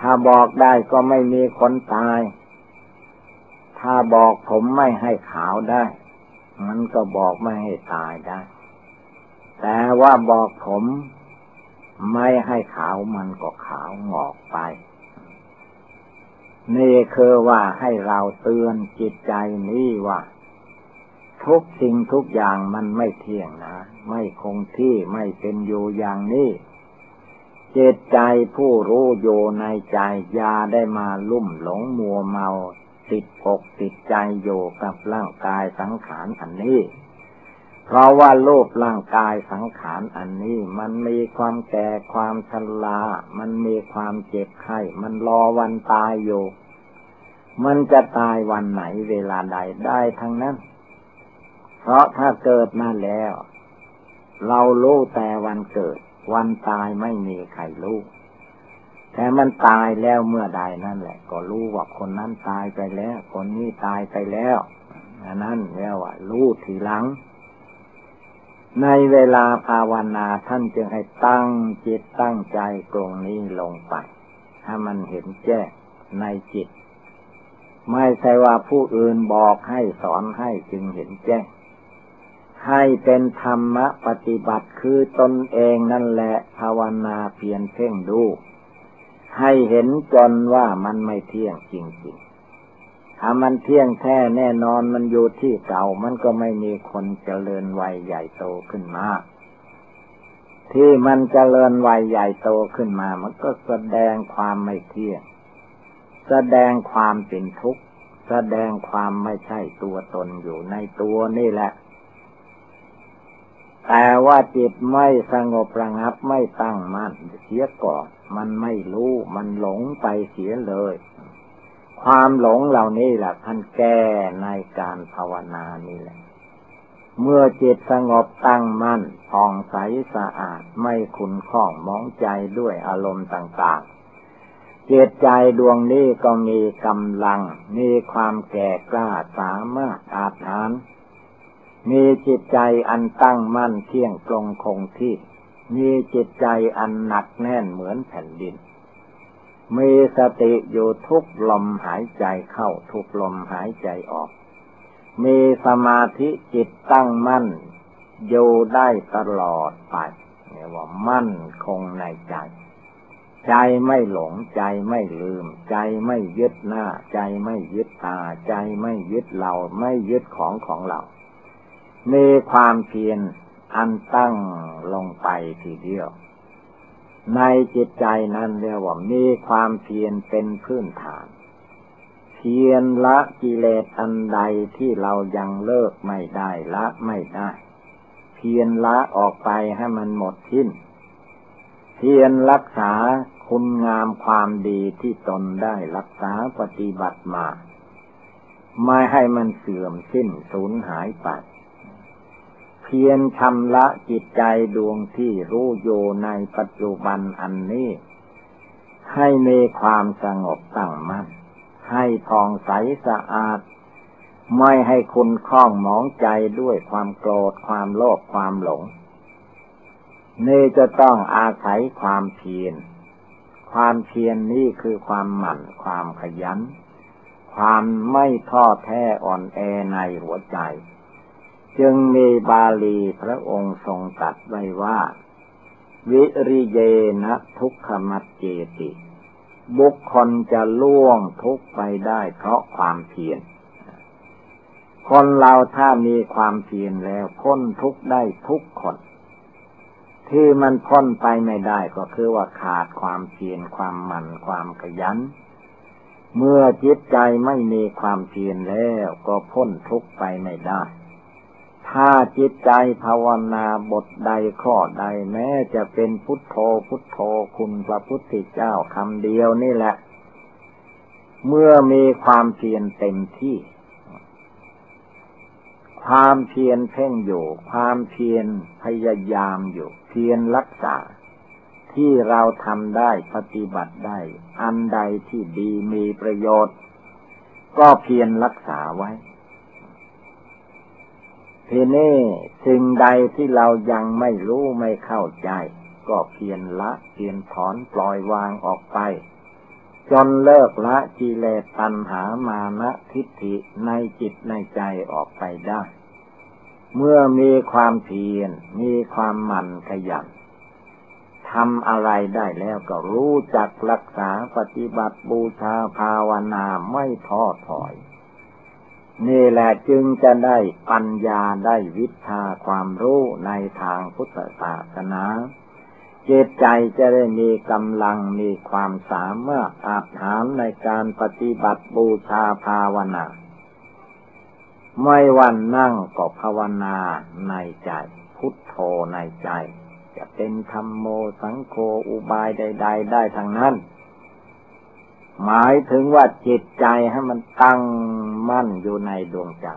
ถ้าบอกได้ก็ไม่มีคนตาย ถ้าบอกผมไม่ให้ขาวได้ มันก็บอกไม่ให้ตายได้ แต่ว่าบอกผมไม่ให้ขาวมันก็ขาวงอกไป นี่คือว่าให้เราเตือนจิตใจนี้ว่า ทุกสิ่งทุกอย่างมันไม่เที่ยงนะ ไม่คงที่ไม่เป็นอยู่อย่างนี้เจตใจผู้รู้อยู่ในใจยาได้มาลุ่มหลงมัวเมา ติดปกติดใจอยู่กับร่างกายสังขารอันนี้ เพราะว่าโลกร่างกายสังขารอันนี้ มันมีความแก่ความชรามันมีความเจ็บไข้ มันรอวันตายอยู่ มันจะตายวันไหนเวลาใดได้ทั้งนั้น เพราะถ้าเกิดมาแล้ว เรารู้แต่วันเกิด วันตายไม่มีใครรู้แต่มันตายแล้วเมื่อใดนั่นแหละ ก็รู้ว่าคนนั้นตายไปแล้ว คนนี้ตายไปแล้วอันนั้นเรียกว่ารู้ทีหลัง ในเวลาภาวนาท่านจึงให้ตั้งจิตตั้งใจตรงนี้ลงไปถ้ามันเห็นแจ้งในจิต ไม่ใช่ว่าผู้อื่นบอกให้สอนให้จึงเห็นแจ้ง ให้เป็นธรรมะปฏิบัติคือตนเองนั่นแหละภาวนาเพียรเพ่งดูให้เห็นจนว่ามันไม่เที่ยงจริงๆ ถ้ามันเที่ยงแท้แน่นอนมันอยู่ที่เก่ามันก็ไม่มีคนเจริญวัยใหญ่โตขึ้นมา ที่มันเจริญวัยใหญ่โตขึ้นมา มันก็แสดงความไม่เที่ยง แสดงความเป็นทุกข์ แสดงความไม่ใช่ตัวตนอยู่ในตัวนี่แหละ แต่ว่าจิตไม่สงบระงับไม่ตั้งมั่นเสียก่อน มันไม่รู้มันหลงไปเสียเลย ความหลงเหล่านี้แหละท่านแก้ในการภาวนานี่แหละ เมื่อจิตสงบตั้งมั่นผ่องใสสะอาดไม่ขุนข้องมองใจด้วยอารมณ์ต่างๆจิตใจดวงนี้ก็มีกำลัง มีความแก่กล้าสามารถอาถาน มีจิตใจอันตั้งมั่นเที่ยงตรงคงที่ มีจิตใจอันหนักแน่นเหมือนแผ่นดิน มีสติอยู่ทุกลมหายใจเข้าทุกลมหายใจออก มีสมาธิจิตตั้งมั่นอยู่ได้ตลอดไปเรียกว่ามั่นคงในใจ ใจไม่หลงใจไม่ลืม ใจไม่ยึดหน้า ใจไม่ยึดตา ใจไม่ยึดเรา ไม่ยึดของของเรา มีความเพียรอันตั้งลงไปทีเดียว ในจิตใจนั้นเรียกว่ามีความเพียรเป็นพื้นฐาน เพียรละกิเลสอันใดที่เรายังเลิกไม่ได้ละไม่ได้ เพียรละออกไปให้มันหมดทิ้น เพียรรักษาคุณงามความดีที่ตนได้รักษาปฏิบัติมา ไม่ให้มันเสื่อมสิ้นสูญหายไป พียรชำระจิตใจดวงที่รู้อยู่ในปัจจุบันอันนี้ ให้มีความสงบตั้งมัน่นให้ทองใสสะอาด ไม่ให้คุณคล้องหมองใจด้วยความโกรธความโลภความหลง นี่จะต้องอาศัยความเพียร ความเพียรนนี่คือความหมั่นความขยัน ความไม่ท้อแท้อ่อนแอในหัวใจ จึงมีบาลีพระองค์ทรงตัดไว้ว่า วิริเยนะทุกขมัจเจติ บุคคลจะล่วงทุกไปได้เพราะความเพียรคนเราถ้ามีความเพียรแล้วพ้นทุกได้ทุกคน ที่มันพ้นไปไม่ได้ก็คือว่าขาดความเพียรความหมั่นความขยัน เมื่อจิตใจไม่มีความเพียรแล้วก็พ้นทุกไปไม่ได้ ถ้าจิตใจภาวนาบทใดข้อใดแม้จะเป็นพุทโธพุทโธคุณพระพุทธเจ้าคำเดียวนี่แหละ เมื่อมีความเพียรเต็มที่ ความเพียรเพ่งอยู่ ความเพียรพยายามอยู่ เพียรรักษา ที่เราทำได้ปฏิบัติได้ อันใดที่ดีมีประโยชน์ ก็เพียรรักษาไว้ ทีนี้สิ่งใดที่เรายังไม่รู้ไม่เข้าใจ ก็เพียรละเพียรถอนปล่อยวางออกไป จนเลิกละกิเลสตัณหามานะทิฏฐิในจิตในใจออกไปได้ เมื่อมีความเพียรมีความหมั่นขยันทำอะไรได้แล้วก็รู้จักรักษาปฏิบัติบูชาภาวนาไม่ท้อถอย นี่แหละจึงจะได้ปัญญาได้วิชาความรู้ในทางพุทธศาสนาเจตใจจะได้มีกำลังมีความสามารถอาถามในการปฏิบัติบูชาภาวนา ไม่วันนั่งก็ภาวนาในใจ พุทโธในใจ จะเป็นธรรมโมสังโฆอุบายใด ๆ ได้ทั้งนั้น หมายถึงว่าจิตใจให้มันตั้งมั่นอยู่ในดวงใจ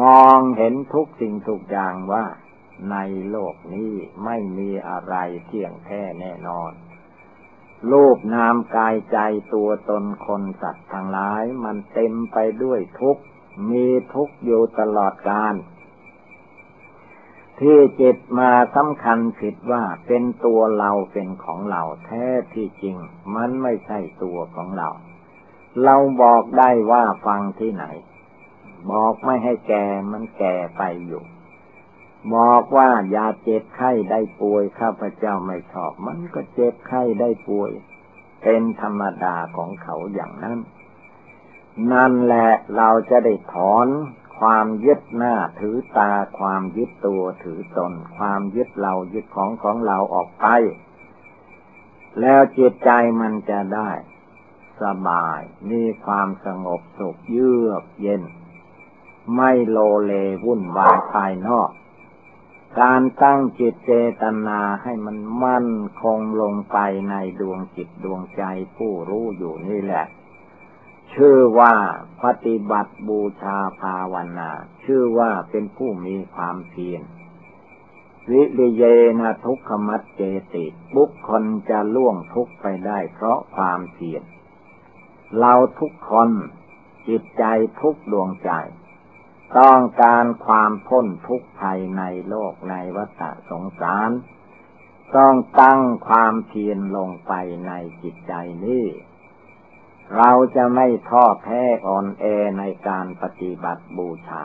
มองเห็นทุกสิ่งทุกอย่างว่า ในโลกนี้ไม่มีอะไรเที่ยงแท้แน่นอนรูปนามกายใจตัวตนคนสัตว์ทั้งหลาย มันเต็มไปด้วยทุกข์มีทุกข์อยู่ตลอดกาล ที่จิตมาสำคัญผิดว่าเป็นตัวเราเป็นของเราแท้ที่จริง มันไม่ใช่ตัวของเรา เราบอกได้ว่าฟังที่ไหน บอกไม่ให้แก่มันแก่ไปอยู่ บอกว่าอย่าเจ็บไข้ได้ป่วยข้าพเจ้าไม่ชอบ มันก็เจ็บไข้ได้ป่วย เป็นธรรมดาของเขาอย่างนั้น นั่นแหละเราจะได้ถอน ความยึดหน้าถือตา ความยึดตัวถือตน ความยึดเรายึดของของเราออกไป แล้วจิตใจมันจะได้ สบาย มีความสงบสุขเยือกเย็น ไม่โลเลวุ่นวายภายนอก การตั้งจิตเจตนาให้มันมั่นคงลงไปในดวงจิตดวงใจผู้รู้อยู่นี่แหละ ชื่อว่าปฏิบัติบูชาภาวนา ชื่อว่าเป็นผู้มีความเพียรวิริเยนะทุกขมัดเจติ บุคคลจะล่วงทุกไปได้เพราะความเพียรเราทุกคนจิตใจทุกดวงใจ ต้องการความพ้นทุกภัยในโลกในวัฏสงสาร ต้องตั้งความเพียรลงไปในจิตใจนี้ เราจะไม่ท้อแท้อ่อนแอในการปฏิบัติบูชา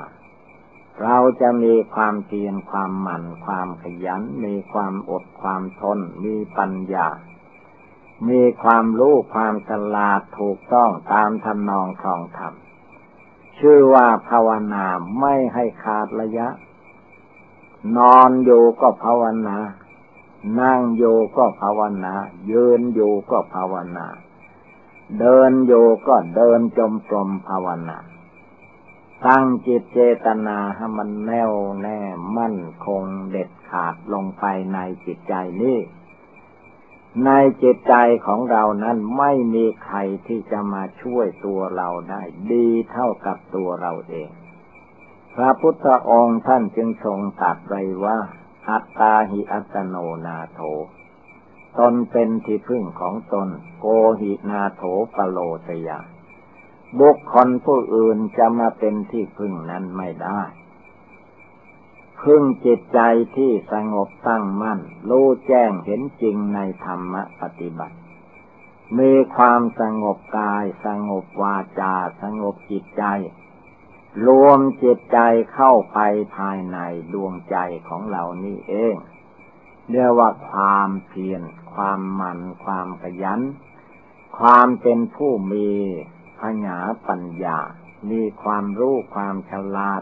เราจะมีความเพียรความหมั่นความขยัน มีความอดความทน มีปัญญา มีความรู้ความฉลาดถูกต้องตามทำนองครองธรรม ชื่อว่าภาวนาไม่ให้ขาดระยะ นอนอยู่ก็ภาวนา นั่งอยู่ก็ภาวนา ยืนอยู่ก็ภาวนา เดินโยก็เดินจมกลมภาวนา ตั้งจิตเจตนาให้มันแน่วแน่มั่นคงเด็ดขาดลงไปในจิตใจนี้ ในจิตใจของเรานั้นไม่มีใครที่จะมาช่วยตัวเราได้ดีเท่ากับตัวเราเอง พระพุทธองค์ท่านจึงทรงตรัสไว้ว่า อัตตาหิอัตโนนาโถ ตนเป็นที่พึ่งของตน โกหินาโถปโลสยาบุคคลผู้อื่นจะมาเป็นที่พึ่งนั้นไม่ได้ พึ่งจิตใจที่สงบตั้งมั่น รู้แจ้งเห็นจริงในธรรมปฏิบัติ มีความสงบกาย สงบวาจา สงบจิตใจ รวมจิตใจเข้าไปภายในดวงใจของเรานี่เอง เรียกว่าความเพียรความมันความขยัน ความเป็นผู้มีปัญญาปัญญา มีความรู้ความฉลาด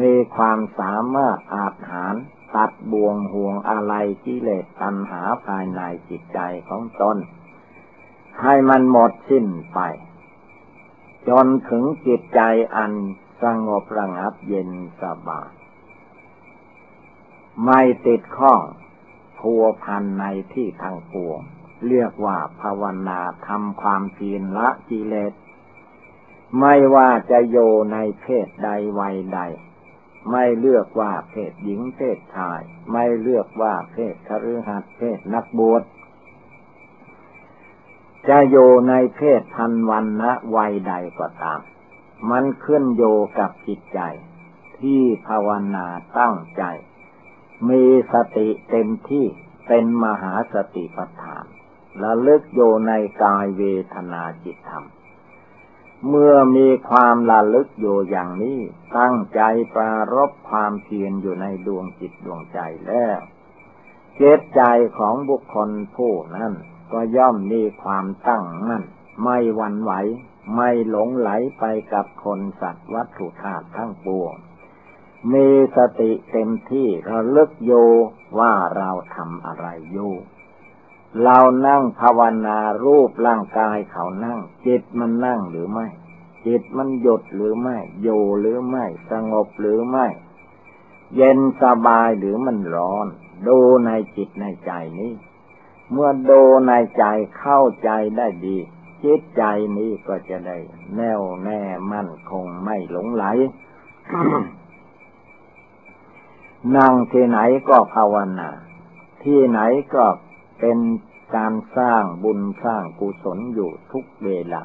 มีความสามารถอาหารตัดบ่วงห่วงอะไรกิเลสตัณหาภายในจิตใจของตนให้มันหมดสิ้นไป จนถึงจิตใจอันสงบระงับเย็นสบายไม่ติดข้อง พัวพันในที่ทางปวงเรียกว่าภาวนาทำความเพียรละกิเลส ไม่ว่าจะโยในเพศใดวัยใด ไม่เลือกว่าเพศหญิงเพศชาย ไม่เลือกว่าเพศคฤหัสถ์เพศนักบวชจะโยในเพศพันวันนะวัยใดก็ตาม มันขึ้นโยกับจิตใจ ที่ภาวนาตั้งใจ มีสติเต็มที่เป็นมหาสติปัฏฐานและลึกโยในกายเวทนาจิตธรรม เมื่อมีความละลึกอยู่อย่างนี้ ตั้งใจปรารบความเพียรอยู่ในดวงจิตดวงใจแล้วเจตใจของบุคคลผู้นั้น ก็ย่อมมีความตั้งมั่น ไม่หวั่นไหว ไม่หลงไหลไปกับคนสัตว์วัตถุธาตุทั้งปวง มีสติเต็มที่ระลึกโยว่าเราทำอะไรอยู่ เรานั่งภาวนารูปร่างกายเขานั่ง จิตมันนั่งหรือไม่ จิตมันหยุดหรือไม่อยู่หรือไม่ สงบหรือไม่ เย็นสบายหรือมันร้อน ดูในจิตในใจนี้ เมื่อดูในใจเข้าใจได้ดี จิตใจนี้ก็จะได้ แน่วแน่มั่นคงไม่หลงไหล นั่งที่ไหนก็ภาวนา ที่ไหนก็เป็นการสร้างบุญสร้างกุศลอยู่ทุกเวลา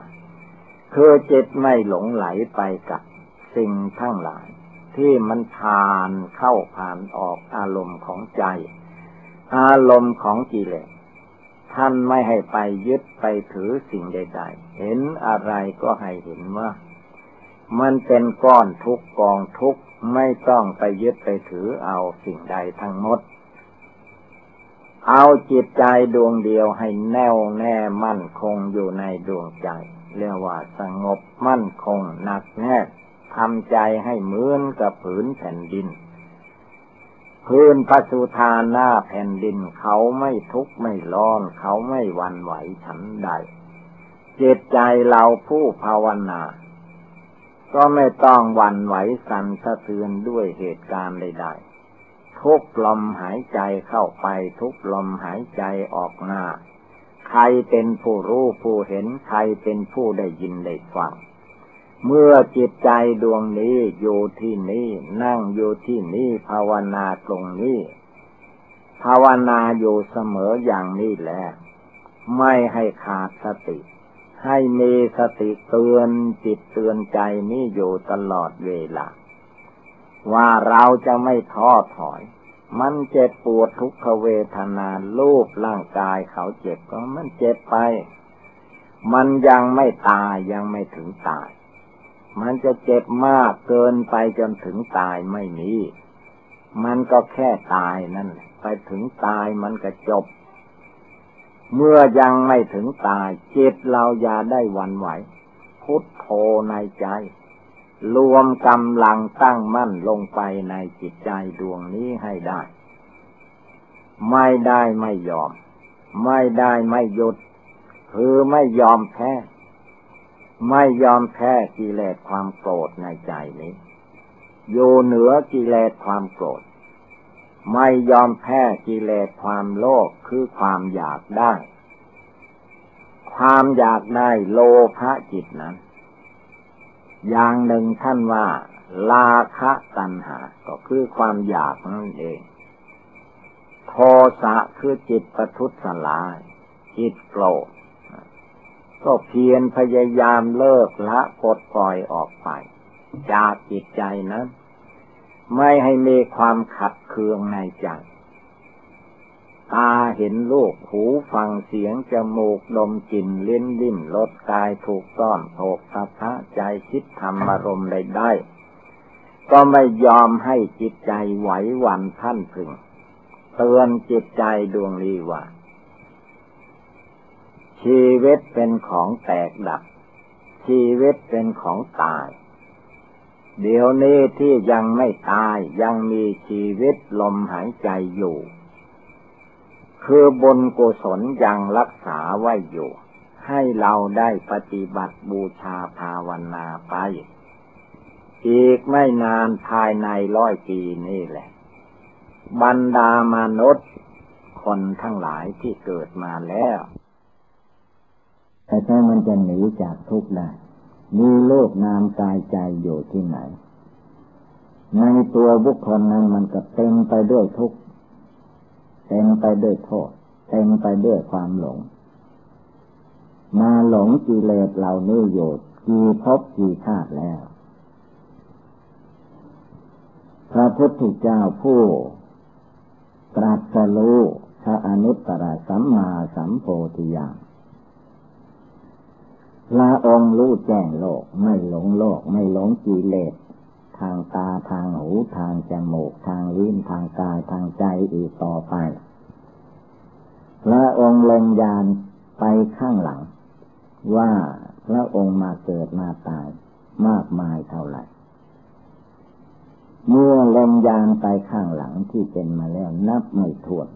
คือจิตไม่หลงไหลไปกับสิ่งทั้งหลาย ที่มันผ่านเข้าผ่านออกอารมณ์ของใจ อารมณ์ของกิเลสท่านไม่ให้ไปยึดไปถือสิ่งใด ๆ เห็นอะไรก็ให้เห็นว่า มันเป็นก้อนทุกกองทุก ไม่ต้องไปยึดไปถือเอาสิ่งใดทั้งหมด เอาจิตใจดวงเดียวให้แน่วแน่มั่นคงอยู่ในดวงใจ เรียกว่าสงบมั่นคงหนักแน่ทำใจให้เหมือนกับผืนแผ่นดิน พื้นปัสุธาหน้าแผ่นดินเขาไม่ทุกข์ไม่ร้อนเขาไม่วันไหวฉันใดจิตใจเราผู้ภาวนา ก็ไม่ต้องหวั่นไหวสั่นสะเทือนด้วยเหตุการณ์ใดๆ ทุกลมหายใจเข้าไปทุกลมหายใจออกหน้า ใครเป็นผู้รู้ผู้เห็นใครเป็นผู้ได้ยินได้ฟัง เมื่อจิตใจดวงนี้อยู่ที่นี้นั่งอยู่ที่นี้ภาวนาตรงนี้ ภาวนาอยู่เสมออย่างนี้แหละ ไม่ให้ขาดสติ ให้มีสติเตือนจิตเตือนใจนี้อยู่ตลอดเวลา ว่าเราจะไม่ท้อถอย มันเจ็บปวดทุกขเวทนาลูกร่างกายเขาเจ็บก็มันเจ็บไป มันยังไม่ตายยังไม่ถึงตาย มันจะเจ็บมากเกินไปจนถึงตายไม่มี มันก็แค่ตายนั่นไปถึงตายมันก็จบ เมื่อยังไม่ถึงตายจิตเราอย่าได้วันไหว พุทโธในใจ รวมกำลังตั้งมั่นลงไปในจิตใจดวงนี้ให้ได้ ไม่ได้ไม่ยอม ไม่ได้ไม่หยุด คือไม่ยอมแพ้ ไม่ยอมแพ้กิเลสความโกรธในใจนี้ อยู่เหนือกิเลสความโกรธ ไม่ยอมแพ้กิเลสความโลภคือความอยากได้ ความอยากได้โลภะจิตนั้น อย่างหนึ่งท่านว่าลาคะตัณหา ก็คือความอยากนั่นเอง โทสะคือจิตประทุษลาย จิตโกรธ ก็เพียรพยายามเลิกละปลดปล่อยออกไป จากจิตใจนั้น ไม่ให้มีความขัดเคืองในใจ ตาเห็นโลกหูฟังเสียงจมูกดมกลิ่นเลิ้นลิ้นรสกายถูกต้อนโกสะพะใจคิดทำอารมณ์ใดได้ ก็ไม่ยอมให้จิตใจไหวหวั่นท่านพึง เตือนจิตใจดวงนี้ว่า ชีวิตเป็นของแตกดับชีวิตเป็นของตาย เดี๋ยวนี้ที่ยังไม่ตายยังมีชีวิตลมหายใจอยู่ คือบุญกุศลยังรักษาไว้อยู่ ให้เราได้ปฏิบัติบูชาภาวนาไป อีกไม่นานภายในร้อยปีนี่แหละ บรรดามนุษย์ คนทั้งหลายที่เกิดมาแล้วแต่ถ้ามันจะหนีจากทุกข์ได้ มีโลกนามกายใจอยู่ที่ไหน ในตัวบุคคลนั้นมันก็เต็มไปด้วยทุกข์เต็มไปด้วยโทษเต็มไปด้วยความหลง มาหลงกิเลสเหล่านี้อยู่กี่พบกี่ชาติแล้ว พระพุทธเจ้าผู้ตรัสรู้พระอนุตตรสัมมาสัมโพธิญาณ พระองค์รู้แจ้งโลก ไม่หลงโลก ไม่หลงกิเลส ทางตาทางหูทางจมูก ทางลิ้นทางกายทางใจอีกต่อไปพระองค์เล็งยานไปข้างหลัง ว่าพระองค์มาเกิดมาตายมากมายเท่าไหร่ เมื่อเล็งยานไปข้างหลังที่เป็นมาแล้วนับไม่ถ้วน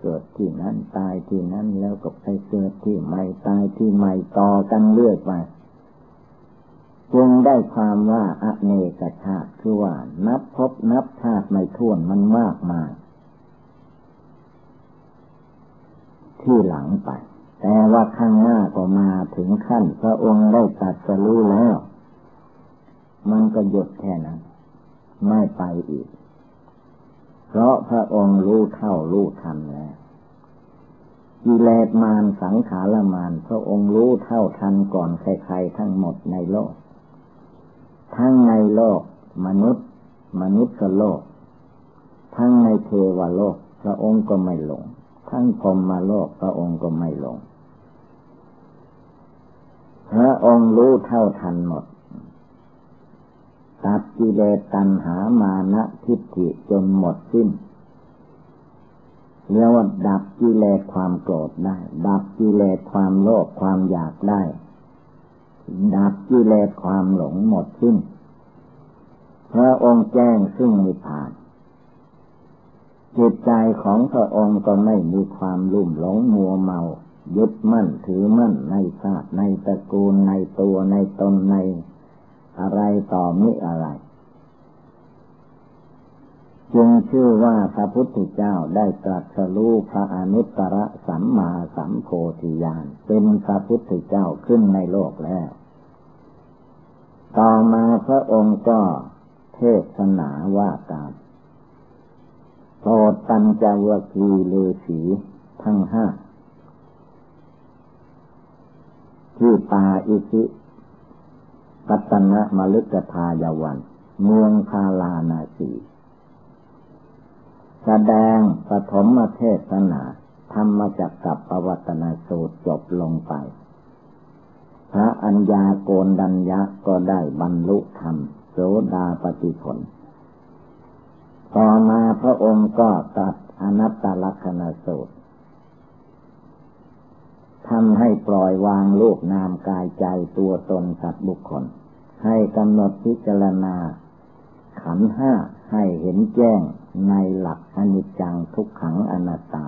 เกิดที่นั้นตายที่นั้นแล้วก็ไปเกิดที่ใหม่ตายที่ใหม่ต่อกันเรื่อยไปจึงได้ความว่าอเนกชาติคือว่า นับพบนับชาติไม่ท้วนมันมากมาย ที่หลังไป แต่ว่าข้างหน้าก็มาถึงขั้น พระองค์ได้ตัดสรู้แล้ว มันก็หยุดแค่นั้น ไม่ไปอีก เพราะพระองค์รู้เท่ารู้ทันแล้วกิเลสมารสังขารมารพระองค์รู้เท่าทันก่อนใครๆทั้งหมดในโลก ทั้งในโลก มนุษย์ มนุษย์โลก ทั้งในเทวโลก พระองค์ก็ไม่หลง ทั้งพรมโลกพระองค์ก็ไม่หลง พระองค์รู้เท่าทันหมด ตัดกิเลสตัณหามานะทิฏฐิจนหมดสิ้นเรียกว่าดับกิเลสความโกรธได้ ดับกิเลสความโลภความอยากได้ ดับกิเลสความหลงหมดสิ้นพระองค์แจ้งซึ่งนิพพานจิตใจของพระองค์ก็ไม่มีความลุ่มหลงมัวเมา ยึดมั่นถือมั่นในชาติในตระกูลในตัวในตนใน อะไรต่อมิอะไร จึงชื่อว่าพระพุทธเจ้าได้ตรัสรู้พระอนุตตรสัมมาสัมโพธิญาณเป็นพระพุทธเจ้าขึ้นในโลกแล้ว ต่อมาพระองค์ก็เทศนาว่าการโปรดตัญจวคีเลสีทั้งห้าที่ตาอิสิ ปัตนะมลึกทายวัน เมืองพาลานาสีแสดงปฐมเทศนา ธรรมจักกับปวัตนาสูตรจบลงไป พระอัญญาโกนดัญญะก็ได้บรรลุธรรมโสดาปฏิผล ต่อมาพระองค์ก็ตัดอนัตตลักษณสูตร ทำให้ปล่อยวางรูปนามกายใจตัวตนสัตว์บุคคล ให้กำหนดพิจารณา ขันห้าให้เห็นแจ้งในหลักอนิจจังทุกขังอนัตตา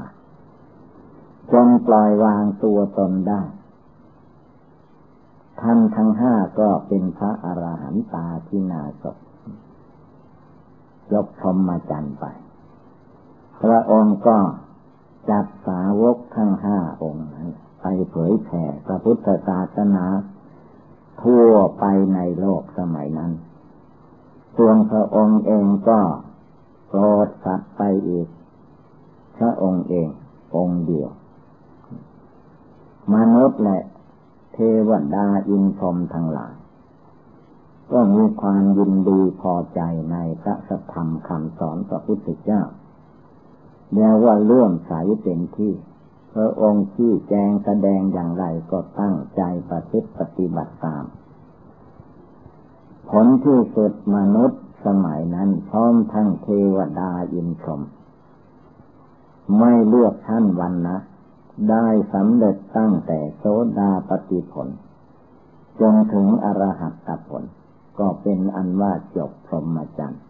จนปล่อยวางตัวตนได้ ท่านทั้งห้าก็เป็นพระอรหันตาที่นาศยกชมมาจันไป พระองค์ก็จัดสาวกทั้งห้าองค์ ไปเผยแผ่พระพุทธศาสนาทั่วไปในโลกสมัยนั้นส่วนพระองค์เองก็โปรดสัตว์ไปอีก พระองค์เององค์เดียว มนุษย์และเทวดาอินพรมทั้งหลาย ก็มีความยินดีพอใจในพระสัทธรรมคำสอนพระพุทธเจ้าแม้ว่าเลื่อมใสเป็นที่ พระองค์ที่แจงแสดงอย่างไรก็ตั้งใจประพฤติปฏิบัติตาม ผลที่สุดมนุษย์สมัยนั้นพร้อมทั้งเทวดาอินทรมไม่เลือกท่านวันนะ ได้สำเร็จตั้งแต่โสดาปฏิผล จนถึงอรหัตผล ก็เป็นอันว่าจบพรหมจรรย์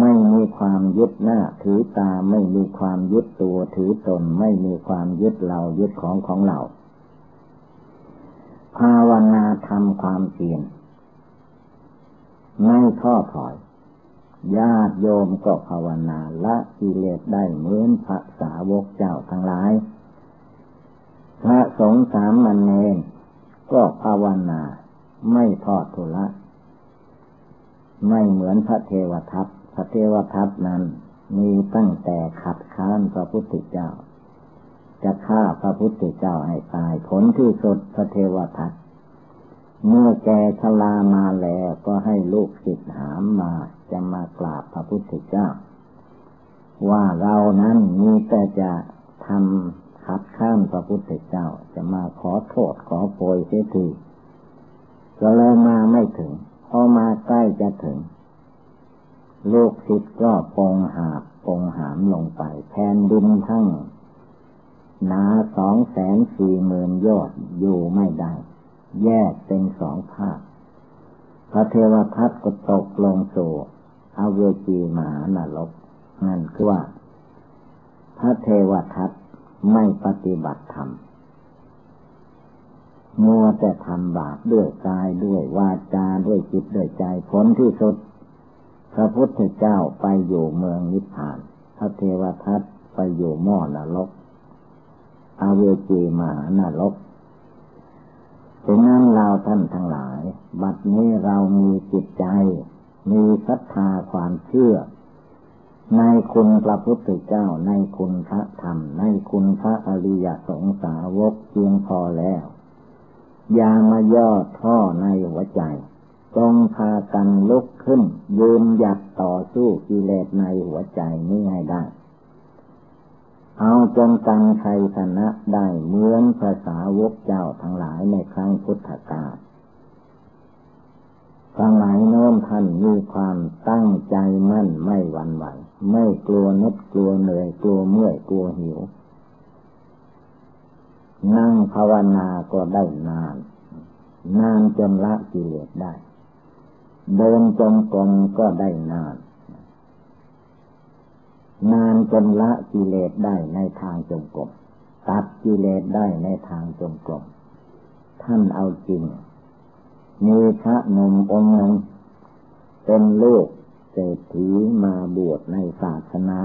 ไม่มีความยึดหน้าถือตาไม่มีความยึดตัวถือตน ไม่มีความยึดเรายึดของของเรา ภาวนาทำความเพียรไม่ท้อถอย ญาติโยมก็ภาวนาละกิเลสได้เหมือนพระสาวกเจ้าทั้งหลาย พระสงฆ์สามมันเนนก็ภาวนาไม่ทอดทุละ ไม่เหมือนพระเทวทัตพ ระเทวทัตนั้น มีตั้งแต่ขัดค้านพระพุทธเจ้า จะฆ่าพระพุทธเจ้าให้ตายผลที่สุดพระเทวทัตเมื่อแกชลามาแล้วก็ให้ลูกศิษย์หามมาจะมากราบพระพุทธเจ้า ว่าเรานั้นมีแต่จะทำขัดข้ามพระพุทธเจ้า จะมาขอโทษขอโพยเสียทีก็เลยมาไม่ถึงพอมาใกล้จะถึง โลกศิษย์ก็ปองหาปองหามลงไป แทนดินทั้งนาสองแสนสี่หมื่นยอดอยู่ไม่ได้ แยกเป็นสองภาค พระเทวทัตก็ตกลงสู่อเวจีมหานรกนั่นคือว่า พระเทวทัตไม่ปฏิบัติธรรมมัวแต่ทำบาปด้วยกายด้วยวาจาด้วยจิตด้วยใจผลที่สุด พระพุทธเจ้าไปอยู่เมืองนิพพาน พระเทวทัตไปอยู่หม้อนรกอเวจีมหานรกฉะนั้นเราท่านทั้งหลาย บัดนี้เรามีจิตใจ มีศรัทธาความเชื่อ ในคุณพระพุทธเจ้า ในคุณพระธรรม ในคุณพระอริยสงสาวกเพียงพอแล้ว อย่ามาย่อท่อในหัวใจ จงพากันลุกขึ้น ยืนหยัดต่อสู้กิเลสในหัวใจนี้ให้ได้ เอาจนกันใครชนะได้เหมือนภาษาวกเจ้าทั้งหลายในครั้งพุทธกาลสมัยโน้นท่านมีความตั้งใจมั่นไม่หวั่นไหว ไม่กลัวนึดกลัวเหนื่อยกลัวเมื่อยกลัวหิว นั่งภาวนาก็ได้นาน นานจนละกิเลสได้ เดินจงกรมก็ได้นาน นานจนละกิเลสได้ในทางจงกรมตัดกิเลสได้ในทางจงกรมท่านเอาจริง มีพระนมองค์หนึ่งเป็นลูกเศรษฐีมาบวชในศาสนา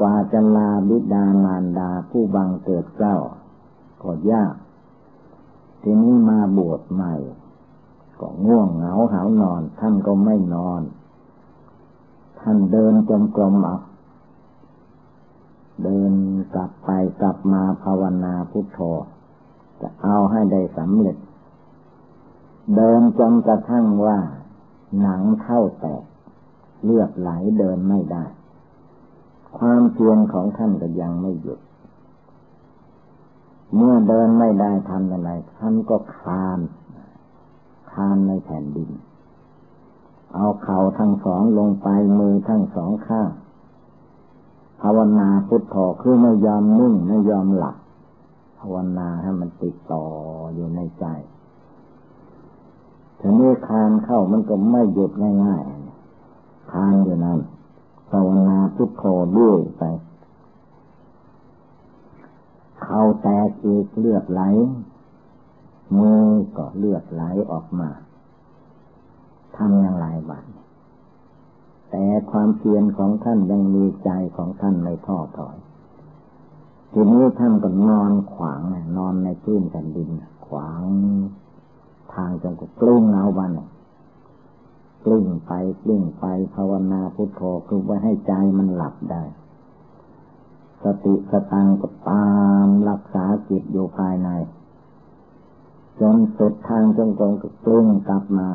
กว่าจะลาบิดามารดาผู้บังเกิดเจ้าก็ยากทีนี้มาบวชใหม่ ก็ง่วงเหงาหานอน ท่านก็ไม่นอน ท่านเดินจมกรมเอาเดินกลับไปกลับมาภาวนาพุทโธ จะเอาให้ได้สำเร็จ เดินจนกระทั่งว่า หนังเข้าแตก เลือดไหลเดินไม่ได้ ความเพียรของท่านก็ยังไม่หยุด เมื่อเดินไม่ได้ทำอะไรท่านก็คาน คานในแผ่นดิน เอาเข่าทั้งสองลงไปมือทั้งสองข้างภาวนาพุทโธคือไม่ยอมนิ่งไม่ยอมหลับภาวนาให้มันติดต่ออยู่ในใจทีนี้คานเข้ามันก็ไม่หยุดง่ายๆคานอยู่นั้นภาวนาพุทโธด้วยไปเข้าแตกอีกเลือดไหล มือก็เลือดไหลออกมาทำอย่างไรบ้างแต่ความเพียรของท่านยังมีใจของท่านไม่ท้อถอย ทีนี้ท่านก็นอนขวางนอนในพื้นแผ่นดิน ขวางทางจงก็กลิ้งเอาวันกลิ้งไปกลิ้งไปภาวนาพุทโธคือไว้ให้ใจมันหลับได้ สติสตังก็ตามรักษาจิตอยู่ภายใน จนสุดทางจงกรมก็กลิ้งกลับมา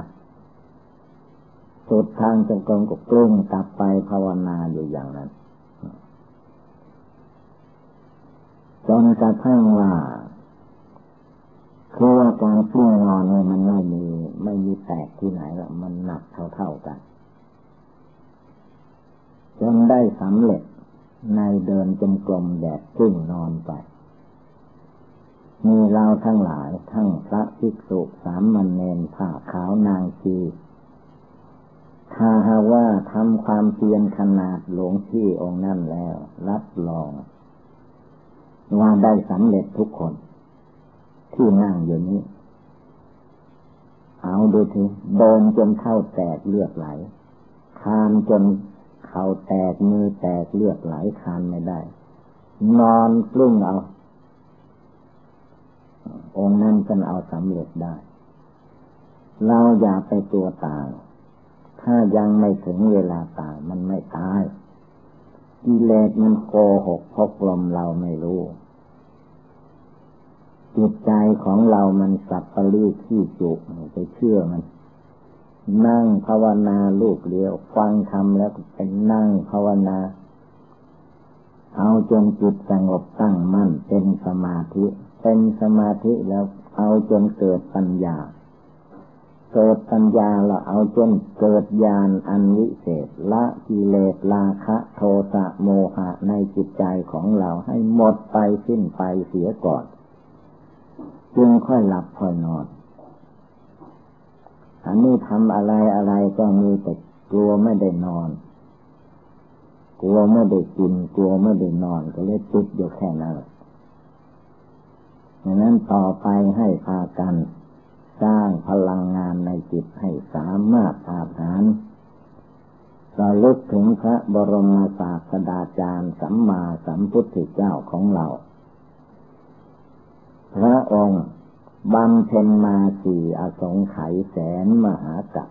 สุดทางจงกรมก็กลิ้งกลับไปภาวนาอยู่อย่างนั้น จนกระทั่งว่าคือว่าการฟุ้งนอนเนี่ยมันไม่มีไม่มีแตกที่ไหนละมันหนักเท่าๆกัน จนได้สำเร็จในเดินจมกลมแดดซึ่งนอนไป มีเราทั้งหลายทั้งพระภิกษุสามมันเนนผ้าขาวนางชีถ้าหาว่าทำความเพียรขนาดหลวงที่องค์นั่นแล้ว รับรอง ว่าได้สำเร็จทุกคน ที่นั่งอยู่นี้ เอาดูทีเดินจนเข้าแตกเลือดไหลคานจนเข่าแตกมือแตกเลือดไหลคานไม่ได้ นอนกลุ้งเอา องค์นั้นจะเอาสำเร็จได้ เราอย่าไปตัวตาย ถ้ายังไม่ถึงเวลาตายมันไม่ตายกิเลสมันโกหกพกลมเราไม่รู้จิตใจของเรามันสับปะรีที่จุกไปเชื่อมัน นั่งภาวนาลูกเดียวฟังทำแล้วเป็นนั่งภาวนา เอาจนจิตสงบตั้งมั่นเป็นสมาธิ เป็นสมาธิแล้วเอาจนเกิดปัญญา เกิดปัญญาเราเอาจนเกิดญาณอันวิเศษละกิเลสราคะโทสะโมหะในจิตใจของเราให้หมดไปสิ้นไปเสียก่อน จึงค่อยหลับค่อยนอน อันนี้ทำอะไรอะไรก็มีแต่กลัวไม่ได้นอน กลัวไม่ได้กิน กลัวไม่ได้นอนก็เลยติดอยู่แค่นั้น ดังนั้นต่อไปให้พากันสร้างพลังงานในจิตให้สามารถอาหารระลึกถึงพระบรมศาสดาจารย์สัมมาสัมพุทธเจ้าของเรา พระองค์บำเพ็ญมาสี่อสงไขยแสนมหากัป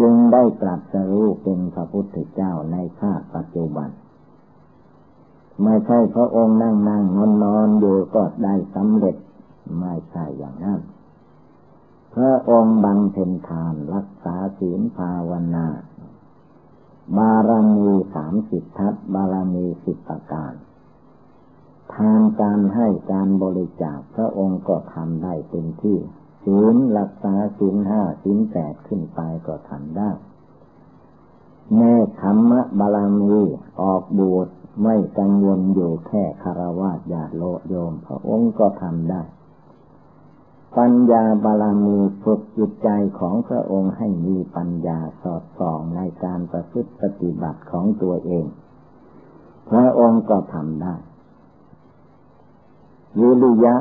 จึงได้ตรัสรู้เป็นพระพุทธเจ้าในชาติปัจจุบัน ไม่ใช่พระองค์นั่งนั่งนอนนอนอยู่ก็ได้สำเร็จ ไม่ใช่อย่างนั้น พระองค์บังเพ็ญทานรักษาศีลภาวนา บารมีสามสิบทัศบารมีสิบประการ ทานการให้การบริจาคพระองค์ก็ทำได้เต็มที่ศีลรักษาศีลห้าศีลแปดขึ้นไปก็ทำได้แม่ธรรมบารมีออกบวช ไม่กังวลอยู่แค่คารวะญาติโลโยม พระองค์ก็ทำได้ ปัญญาบาลามีฝึกจิตใจของพระองค์ให้มีปัญญาสอดส่องในการประพฤติปฏิบัติของตัวเอง พระองค์ก็ทำได้วิริยะ